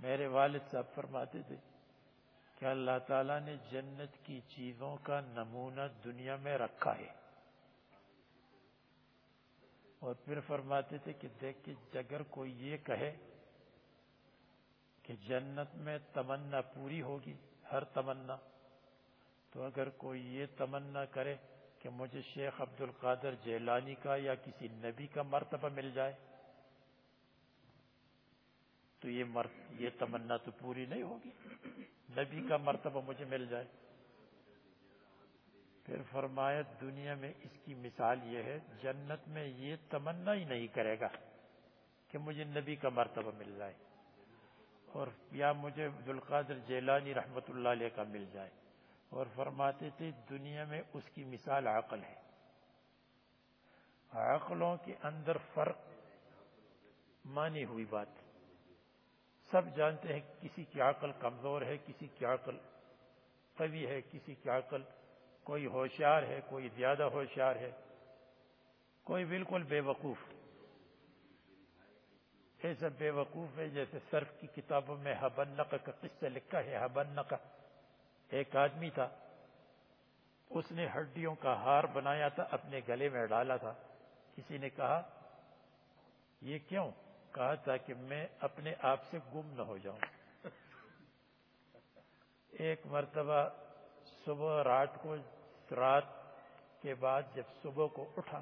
میرے والد صاحب فرماتے تھے کہ اللہ تعالیٰ نے جنت کی چیزوں کا نمونہ دنیا میں رکھا ہے۔ اور پھر فرماتے تھے کہ دیکھ کے اگر کوئی یہ کہے کہ جنت میں تمنا پوری ہوگی، ہر تمنا۔ تو اگر کوئی یہ تمنا کرے کہ مجھے شیخ عبد القادر جیلانی کا یا کسی نبی کا مرتبہ مل جائے، تو یہ مرت یہ تمنا تو پوری نہیں ہوگی۔ نبی کا مرتبہ مجھے مل جائے۔ پھر فرمایت دنیا میں اس کی مثال یہ ہے، جنت میں یہ تمنا ہی نہیں کرے گا کہ مجھے نبی کا مرتبہ مل جائے اور یا مجھے عبدالقادر جیلانی رحمت اللہ علیہ کا مل جائے۔ اور فرماتے تھے، دنیا میں اس کی مثال عقل ہے۔ عقلوں کے اندر فرق مانی ہوئی بات۔ سب جانتے ہیں کسی کی عقل کمزور ہے، کسی کی عقل قوی ہے، کسی کی عقل کوئی ہوشیار ہے، کوئی زیادہ ہوشیار ہے، کوئی بالکل بے وقوف۔ ایسا بے وقوف ہے، جیسے صرف کی کتابوں میں حبن کا قصہ لکھا ہے حبن ایک آدمی تھا۔ اس نے ہڈیوں کا ہار بنایا تھا، اپنے گلے میں ڈالا تھا۔ کسی نے کہا، یہ کیوں؟ کہا تھا کہ میں اپنے آپ سے گم نہ ہو جاؤں۔ ایک مرتبہ صبح رات کو، رات کے بعد جب صبح کو اٹھا،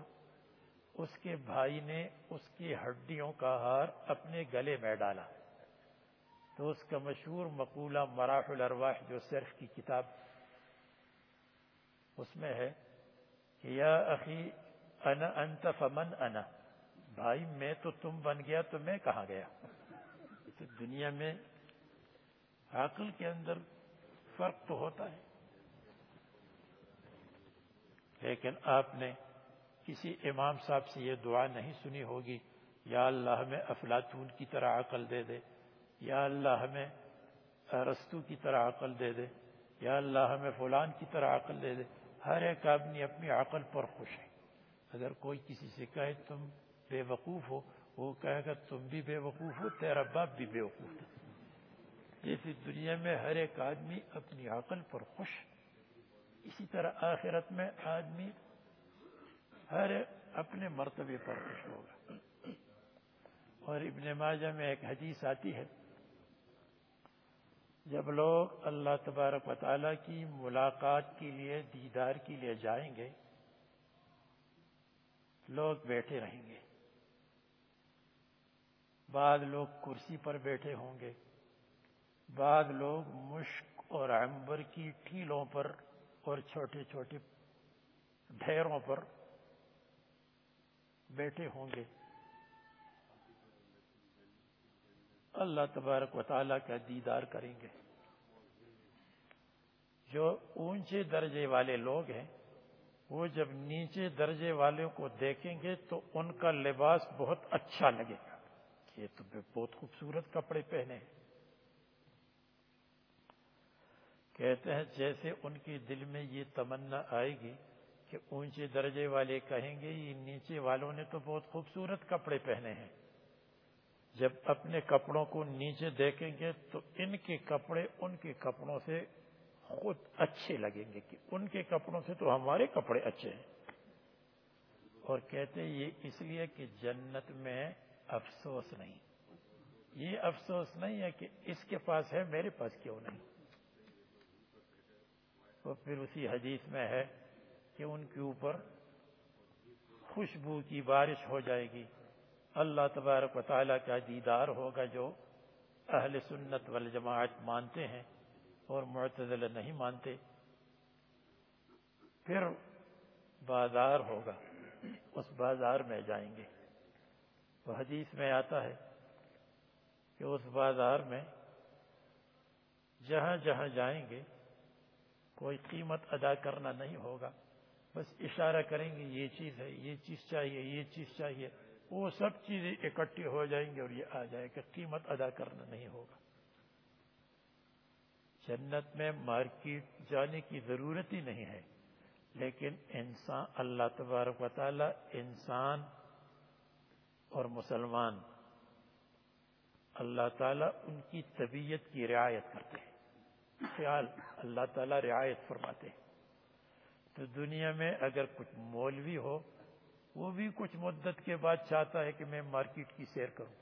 اس کے بھائی نے اس کی ہڈیوں کا ہار اپنے گلے میں ڈالا۔ تو اس کا مشہور مقولہ مراح الارواح جو صرف کی کتاب اس میں ہے کہ یا اخی انا انت فمن انا، بھائی میں تو تم بن گیا تو میں کہاں گیا؟ تو دنیا میں عقل کے اندر فرق تو ہوتا ہے۔ لیکن آپ نے کسی امام صاحب سے یہ دعا نہیں سنی ہوگی، یا اللہ ہمیں افلاطون کی طرح عقل دے دے۔ یا اللہ ہمیں رستو کی طرح عقل دے دے، یا اللہ ہمیں فلان کی طرح عقل دے دے۔ ہر ایک آدمی اپنی عقل پر خوش ہے۔ اگر کوئی کسی سے کہے تم بے وقوف ہو، وہ کہے گا تم بھی بے وقوف ہو، تیرا باپ بھی بے وقوف ہے جیسے دنیا میں ہر ایک آدمی اپنی عقل پر خوش اسی طرح آخرت میں آدمی ہر اپنے مرتبے پر خوش ہوگا۔ اور ابن ماجہ میں ایک حدیث آتی ہے جب لوگ اللہ تبارک و تعالیٰ کی ملاقات کے لیے، دیدار کے لیے جائیں گے، لوگ بیٹھے رہیں گے۔ بعض لوگ کرسی پر بیٹھے ہوں گے۔ بعض لوگ مشک اور عمبر کی ٹھیلوں پر اور چھوٹے چھوٹے ڈھیروں پر بیٹھے ہوں گے۔ اللہ تبارک و تعالیٰ کا دیدار کریں گے۔ جو اونچے درجے والے لوگ ہیں، وہ جب نیچے درجے والوں کو دیکھیں گے تو ان کا لباس بہت اچھا لگے گا۔ یہ تو بہت خوبصورت کپڑے پہنے ہیں۔ کہتے ہیں جیسے ان کے دل میں یہ تمنا آئے گی کہ اونچے درجے والے کہیں گے، یہ نیچے والوں نے تو بہت خوبصورت کپڑے پہنے ہیں۔ جب اپنے کپڑوں کو نیچے دیکھیں گے تو ان کے کپڑے ان کے کپڑوں سے خود اچھے لگیں گے کہ ان کے کپڑوں سے تو ہمارے کپڑے اچھے ہیں۔ اور کہتے یہ اس لیے کہ جنت میں افسوس نہیں۔ یہ افسوس نہیں ہے کہ اس کے پاس ہے، میرے پاس کیوں نہیں؟ تو پھر اسی حدیث میں ہے کہ ان کے اوپر خوشبو کی بارش ہو جائے گی۔ اللہ تبارک و تعالیٰ کا دیدار ہوگا جو اہل سنت والجماعت مانتے ہیں۔ اور معتدل نہیں مانتے، پھر بازار ہوگا، اس بازار میں جائیں گے۔ تو حدیث میں آتا ہے کہ اس بازار میں جہاں جہاں جائیں گے، کوئی قیمت ادا کرنا نہیں ہوگا۔ بس اشارہ کریں گے، یہ چیز ہے، یہ چیز چاہیے، یہ چیز چاہیے۔ وہ سب چیزیں اکٹھی ہو جائیں گے اور یہ آ جائے گا قیمت ادا کرنا نہیں ہوگا۔ جنت میں مارکیٹ جانے کی ضرورت ہی نہیں ہے۔ لیکن انسان، اللہ تبارک و تعالی انسان اور مسلمان، اللہ تعالیٰ ان کی طبیعت کی رعایت کرتے ہیں۔ خیال، اللہ تعالیٰ رعایت فرماتے ہیں۔ تو دنیا میں اگر کچھ مولوی ہو، وہ بھی کچھ مدت کے بعد چاہتا ہے کہ میں مارکیٹ کی سیر کروں۔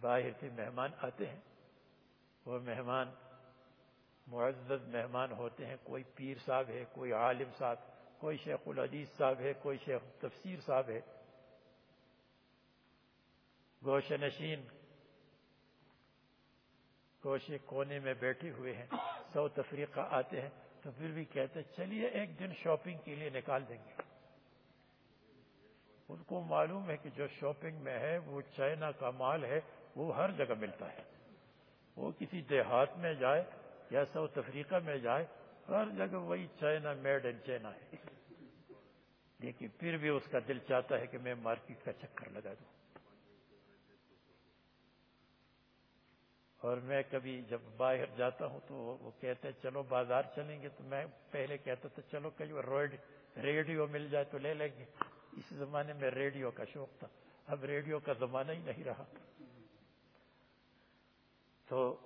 باہر سے مہمان آتے ہیں۔ وہ مہمان، معزز مہمان ہوتے ہیں۔ کوئی پیر صاحب ہے، کوئی عالم صاحب، کوئی شیخ العدیث صاحب ہے، کوئی شیخ تفسیر صاحب ہے۔ گوش نشین گوشے کونے میں بیٹھے ہوئے ہیں ساؤتھ افریقہ آتے ہیں۔ تو پھر بھی کہتے چلیے ایک دن شاپنگ کے لیے نکال دیں گے۔ ان کو معلوم ہے کہ جو شاپنگ میں ہے، وہ چائنا کا مال ہے۔ وہ ہر جگہ ملتا ہے۔ وہ کسی دیہات میں جائے یا ساؤتھ افریقہ میں جائے، ہر جگہ وہی چائنا میڈ ان چائنا ہے۔ لیکن پھر بھی اس کا دل چاہتا ہے کہ میں مارکیٹ کا چکر لگا دوں۔ اور میں کبھی جب باہر جاتا ہوں تو وہ کہتے ہیں، چلو بازار چلیں گے۔ تو میں پہلے کہتا تھا، چلو کئی ریڈیو مل جائے تو لے لیں گے۔ اس زمانے میں ریڈیو کا شوق تھا۔ اب ریڈیو کا زمانہ ہی نہیں رہا۔ تو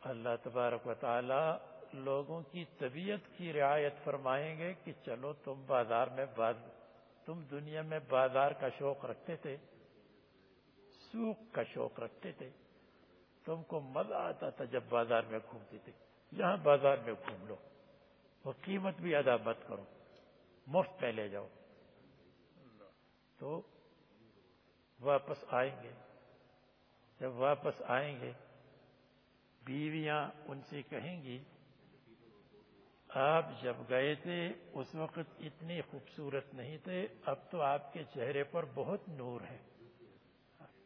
اللہ تبارک و تعالی لوگوں کی طبیعت کی رعایت فرمائیں گے کہ چلو تم بازار میں باز، تم دنیا میں بازار کا شوق رکھتے تھے، سوق کا شوق رکھتے تھے، تم کو مزہ آتا تھا جب بازار میں گھومتے تھے۔ جہاں بازار میں گھوم لو، وہ قیمت بھی ادا مت کرو، مفت پہ لے جاؤ۔ تو واپس آئیں گے۔ جب واپس آئیں گے بیویاں ان سے کہیں گی، آپ جب گئے تھے اس وقت اتنی خوبصورت نہیں تھے، اب تو آپ کے چہرے پر بہت نور ہے۔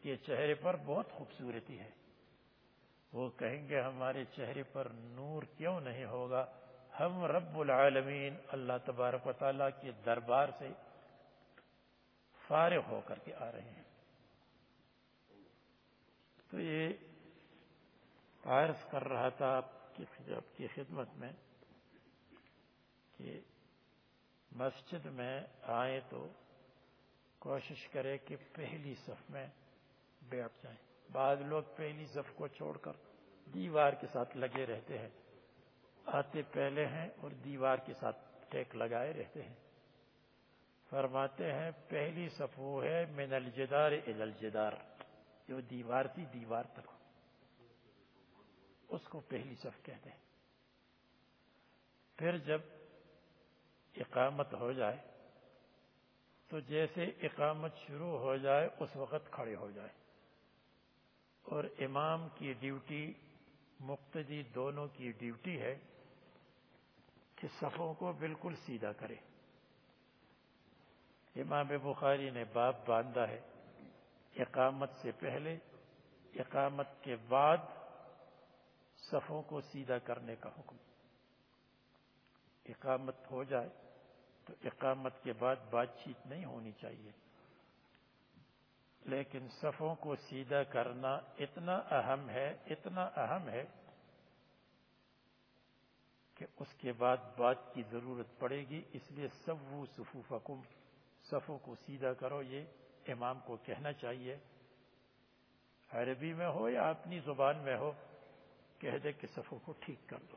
کے چہرے پر بہت خوبصورتی ہے۔ وہ کہیں گے، ہمارے چہرے پر نور کیوں نہیں ہوگا؟ ہم رب العالمین اللہ تبارک و تعالیٰ کے دربار سے فارغ ہو کر کے آ رہے ہیں۔ تو یہ عرض کر رہا تھا آپ کی خدمت میں کہ مسجد میں آئے تو کوشش کرے کہ پہلی صف میں بیٹھ جائیں۔ بعض لوگ پہلی صف کو چھوڑ کر دیوار کے ساتھ لگے رہتے ہیں۔ آتے پہلے ہیں اور دیوار کے ساتھ ٹیک لگائے رہتے ہیں۔ فرماتے ہیں پہلی صف وہ ہے من الجدار الجدار، جو دیوار تھی دیوار تک۔ اس کو پہلی صف کہتے ہیں۔ پھر جب اقامت ہو جائے، تو جیسے اقامت شروع ہو جائے، اس وقت کھڑے ہو جائے۔ اور امام کی ڈیوٹی، مقتدی دونوں کی ڈیوٹی ہے کہ صفوں کو بالکل سیدھا کرے۔ امام بخاری نے باپ باندھا ہے، اقامت سے پہلے، اقامت کے بعد صفوں کو سیدھا کرنے کا حکم۔ اقامت ہو جائے تو اقامت کے بعد بات چیت نہیں ہونی چاہیے۔ لیکن صفوں کو سیدھا کرنا اتنا اہم ہے، اتنا اہم ہے کہ اس کے بعد بات کی ضرورت پڑے گی۔ اس لیے سب صفوفکم، صفوں کو سیدھا کرو، یہ امام کو کہنا چاہیے۔ عربی میں ہو یا اپنی زبان میں ہو کہہ دے کہ صفوں کو ٹھیک کر دو۔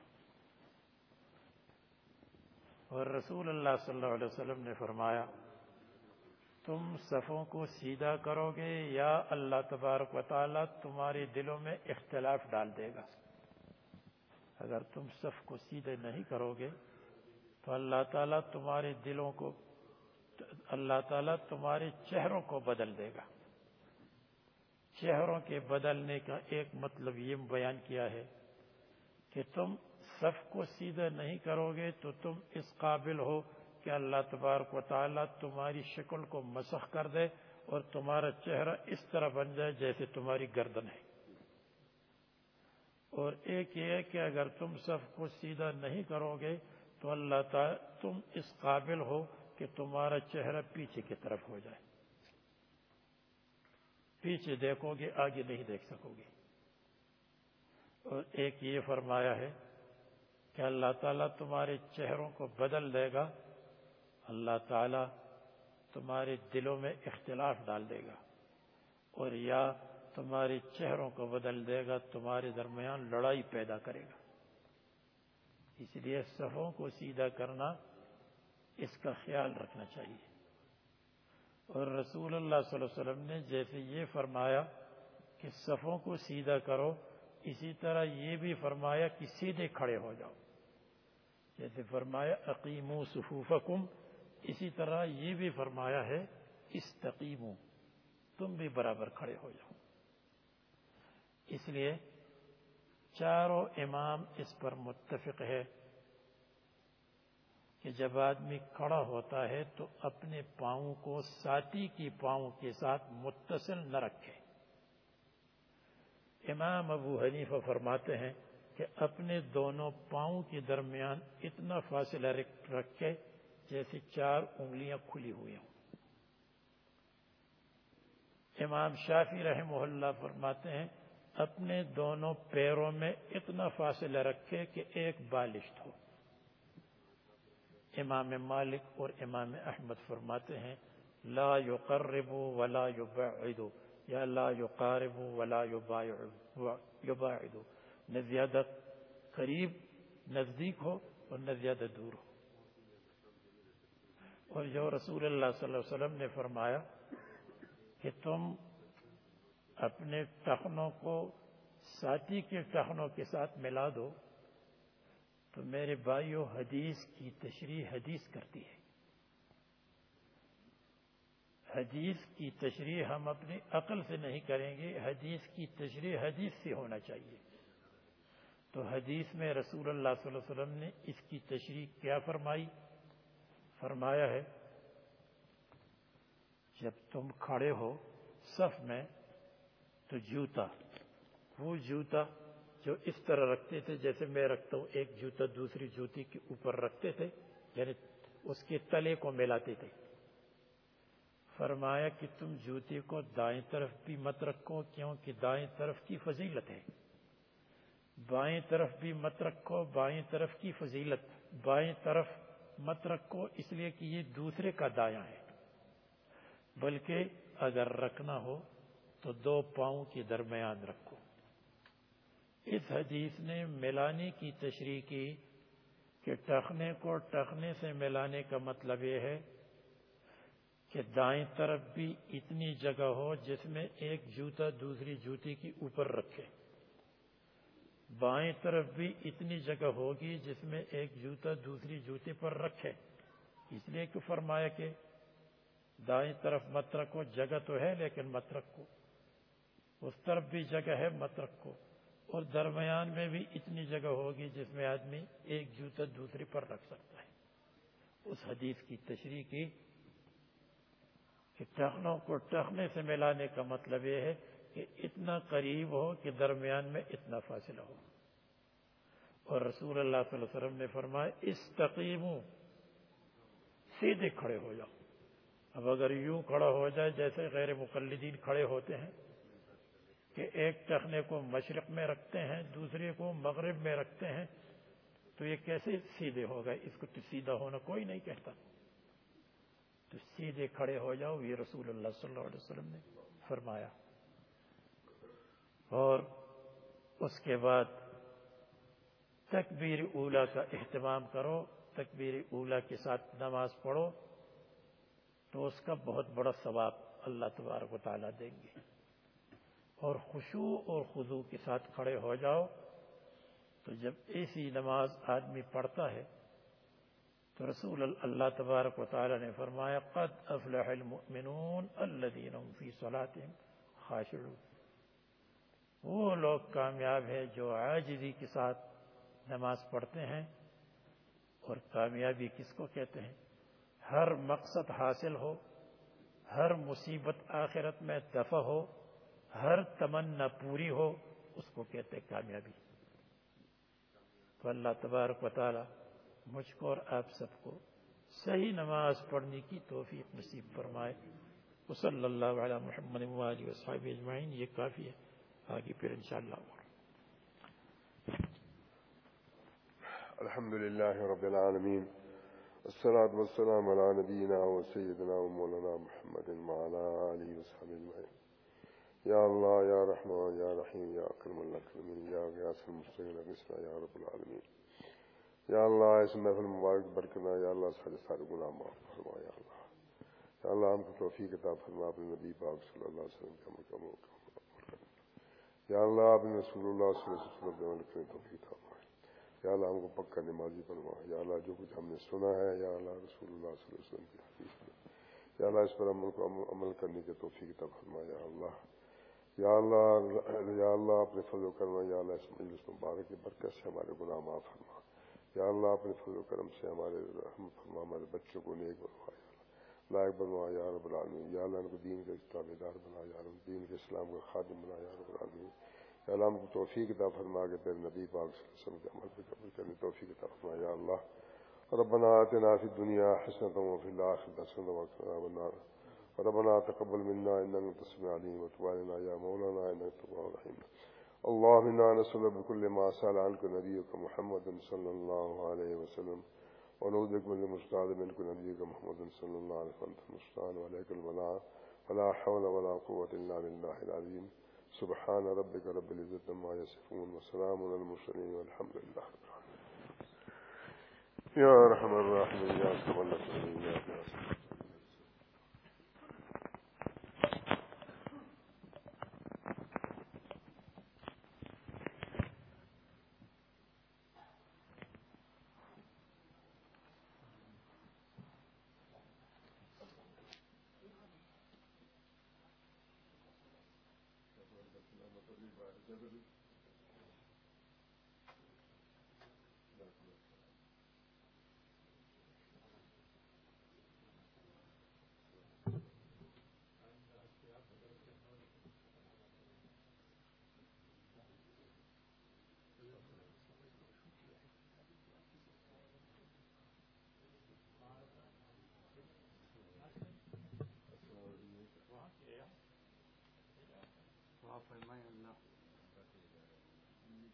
اور رسول اللہ صلی اللہ علیہ وسلم نے فرمایا، تم صفوں کو سیدھا کرو گے یا اللہ تبارک و تعالیٰ تمہارے دلوں میں اختلاف ڈال دے گا۔ اگر تم صف کو سیدھے نہیں کرو گے، تو اللہ تعالیٰ تمہارے دلوں کو، اللہ تعالیٰ تمہارے چہروں کو بدل دے گا۔ چہروں کے بدلنے کا ایک مطلب یہ بیان کیا ہے کہ تم صف کو سیدھا نہیں کرو گے تو تم اس قابل ہو کہ اللہ تبارک و تعالیٰ تمہاری شکل کو مسخ کر دے اور تمہارا چہرہ اس طرح بن جائے جیسے تمہاری گردن ہے۔ اور ایک یہ ہے کہ اگر تم صف کو سیدھا نہیں کرو گے تو اللہ تعالیٰ تم اس قابل ہو کہ تمہارا چہرہ پیچھے کی طرف ہو جائے۔ پیچھے دیکھو گے، آگے نہیں دیکھ سکو گے۔ اور ایک یہ فرمایا ہے کہ اللہ تعالیٰ تمہارے چہروں کو بدل دے گا، اللہ تعالیٰ تمہارے دلوں میں اختلاف ڈال دے گا۔ اور یا تمہارے چہروں کو بدل دے گا، تمہارے درمیان لڑائی پیدا کرے گا۔ اس لیے صفوں کو سیدھا کرنا، اس کا خیال رکھنا چاہیے۔ اور رسول اللہ صلی اللہ علیہ وسلم نے جیسے یہ فرمایا کہ صفوں کو سیدھا کرو، اسی طرح یہ بھی فرمایا کہ سیدھے کھڑے ہو جاؤ۔ جیسے فرمایا عقیم صفوفکم، اسی طرح یہ بھی فرمایا ہے استقیمو تم بھی برابر کھڑے ہو جاؤ۔ اس لیے چاروں امام اس پر متفق ہے کہ جب آدمی کھڑا ہوتا ہے تو اپنے پاؤں کو ساتھی کی پاؤں کے ساتھ متصل نہ رکھے۔ امام ابو حنیفہ فرماتے ہیں کہ اپنے دونوں پاؤں کے درمیان اتنا فاصلہ رکھے جیسے چار انگلیاں کھلی ہوئی ہوں۔ امام شافی رحمہ اللہ فرماتے ہیں، اپنے دونوں پیروں میں اتنا فاصلہ رکھے کہ ایک بالشت ہو۔ امام مالک اور امام احمد فرماتے ہیں، لا يقرب ولا يبعد یا لا يقارب ولا يباعد نہ زیادہ قریب نزدیک ہو اور نہ زیادہ دور ہو۔ اور جو رسول اللہ صلی اللہ علیہ وسلم نے فرمایا کہ تم اپنے ٹخنوں کو، ساتھی کے ٹخنوں کے ساتھ ملا دو۔ تو میرے بھائیو، حدیث کی تشریح حدیث کرتی ہے۔ حدیث کی تشریح ہم اپنی عقل سے نہیں کریں گے، حدیث کی تشریح حدیث سے ہونا چاہیے۔ تو حدیث میں رسول اللہ صلی اللہ علیہ وسلم نے اس کی تشریح کیا فرمائی؟ فرمایا ہے، جب تم کھڑے ہو صف میں تو جوتا، وہ جوتا جو اس طرح رکھتے تھے جیسے میں رکھتا ہوں، ایک جوتا دوسری جوتی کے اوپر رکھتے تھے یعنی اس کے تلے کو ملاتے تھے۔ فرمایا کہ تم جوتی کو دائیں طرف بھی مت رکھو، کیونکہ دائیں طرف کی فضیلت ہے۔ بائیں طرف بھی مت رکھو، بائیں طرف کی فضیلت۔ بائیں طرف مت رکھو، اس لیے کہ یہ دوسرے کا دایاں ہے۔ بلکہ اگر رکھنا ہو تو دو پاؤں کے درمیان رکھو۔ اس حدیث نے ملانے کی تشریح کی کہ ٹخنے کو ٹخنے سے ملانے کا مطلب یہ ہے کہ دائیں طرف بھی اتنی جگہ ہو جس میں ایک جوتا دوسری جوتی کی اوپر رکھے۔ بائیں طرف بھی اتنی جگہ ہوگی جس میں ایک جوتا دوسری جوتی پر رکھے۔ اس لیے کہ فرمایا کہ دائیں طرف مت رکھو جگہ تو ہے لیکن مت رکھو اس طرف بھی جگہ ہے مت رکھو اور درمیان میں بھی اتنی جگہ ہوگی جس میں آدمی ایک جوتا دوسری پر رکھ سکتا ہے۔ اس حدیث کی تشریح کی کہ ٹخنوں کو ٹخنے سے ملانے کا مطلب یہ ہے کہ اتنا قریب ہو کہ درمیان میں اتنا فاصلہ ہو۔ اور رسول اللہ صلی اللہ علیہ وسلم نے فرمایا اس تقیم سیدھے کھڑے ہو جاؤ۔ اب اگر یوں کھڑا ہو جائے جیسے غیر مقلدین کھڑے ہوتے ہیں کہ ایک ٹخنے کو مشرق میں رکھتے ہیں، دوسرے کو مغرب میں رکھتے ہیں، تو یہ کیسے سیدھے ہوگا اس کو تو سیدھا ہونا کوئی نہیں کہتا۔ تو سیدھے کھڑے ہو جاؤ، یہ رسول اللہ صلی اللہ علیہ وسلم نے فرمایا۔ اور اس کے بعد تکبیر اولا کا اہتمام کرو، تکبیر اولا کے ساتھ نماز پڑھو، تو اس کا بہت بڑا ثواب اللہ تبارک و تعالیٰ دیں گے۔ اور خوشو اور خضو کے ساتھ کھڑے ہو جاؤ۔ تو جب ایسی نماز آدمی پڑھتا ہے، تو رسول اللہ تبارک و تعالی نے فرمایا، قد افلح المؤمنون الذين هم في صلاتهم خاشعون۔ وہ لوگ کامیاب ہیں جو عاجزی کے ساتھ نماز پڑھتے ہیں اور کامیابی کس کو کہتے ہیں؟ ہر مقصد حاصل ہو، ہر مصیبت آخرت میں دفع ہو۔ ہر تمنا پوری ہو، اس کو کہتے کامیابی۔ تو اللہ تبارک و تعالی مجھ کو اور آپ سب کو صحیح نماز پڑھنے کی توفیق نصیب فرمائے۔ صلی اللہ علیہ محمد وصحاب اجمعین، یہ کافی ہے۔ آگے پھر انشاءاللہ الحمد لله رب العالمين الصلاة والسلام على نبينا وسيدنا ومولانا محمد وعلى آله وصحبه أجمعين يا الله يا رحمن يا رحيم يا أكرم الأكرمين يا غياث المستغيث أغثنا يا رب العالمين یا اللہ، اس محفل مبارک برکنا یا اللہ، سارے سارے گناہ معاف فرما، یا اللہ۔ یا اللہ، ہم کو توفیق عطا فرما، اپنے نبی پاک صلی اللہ علیہ وسلم کے عمل کا موقع یا اللہ اپنے رسول اللہ صلی اللہ علیہ وسلم کے عمل کرنے توفیق فرما یا اللہ، ہم کو پکا نمازی فرما۔ یا اللہ، جو کچھ ہم نے سنا ہے، یا اللہ، رسول اللہ صلی اللہ علیہ وسلم کی حدیث یا اللہ، اس پر عمل کو عمل کرنے کے توفیق عطا فرما، یا اللہ۔ یا اللہ یا اللہ اپنے فضل و کرم، یا اللہ اس مجلس مبارک کی برکت سے ہمارے گناہ معاف فرما۔ یا اللہ اپنے فضل و کرم سے ہمارے رحم فرما، ہمارے بچوں کو نیک بنوا، یا اللہ۔ لائق بنوا، یا رب العالمین۔ یا اللہ ان کو دین کا اجتاب دار بنا، یا رب دین کے اسلام کا خادم بنا، یا رب العالمین۔ یا اللہ ہم کو توفیق عطا فرما کے تیرے نبی پاک صلی اللہ علیہ وسلم کے عمل پہ قبول کرنے توفیق عطا فرما، یا اللہ۔ ربنا آتنا في الدنيا حسنة وفي الآخرة حسنة وقنا عذاب النار۔ ربنا تقبل منا إنك أنت السميع العليم وتب علينا يا مولانا إنك أنت التواب الرحيم. اللهم إنا نسأل بكل ما سأل عنك نبيك محمد صلى الله عليه وسلم. ونعوذ بك من المستعاذ منك نبيك محمد صلى الله عليه وسلم. المستعان وعليك المناعة. ولا حول ولا قوة إلا بالله العظيم. سبحان ربك رب العزة ما يصفون وسلام على المرسلين والحمد لله رب العالمين. يا رحم الراحمين. يا سبحان الله يا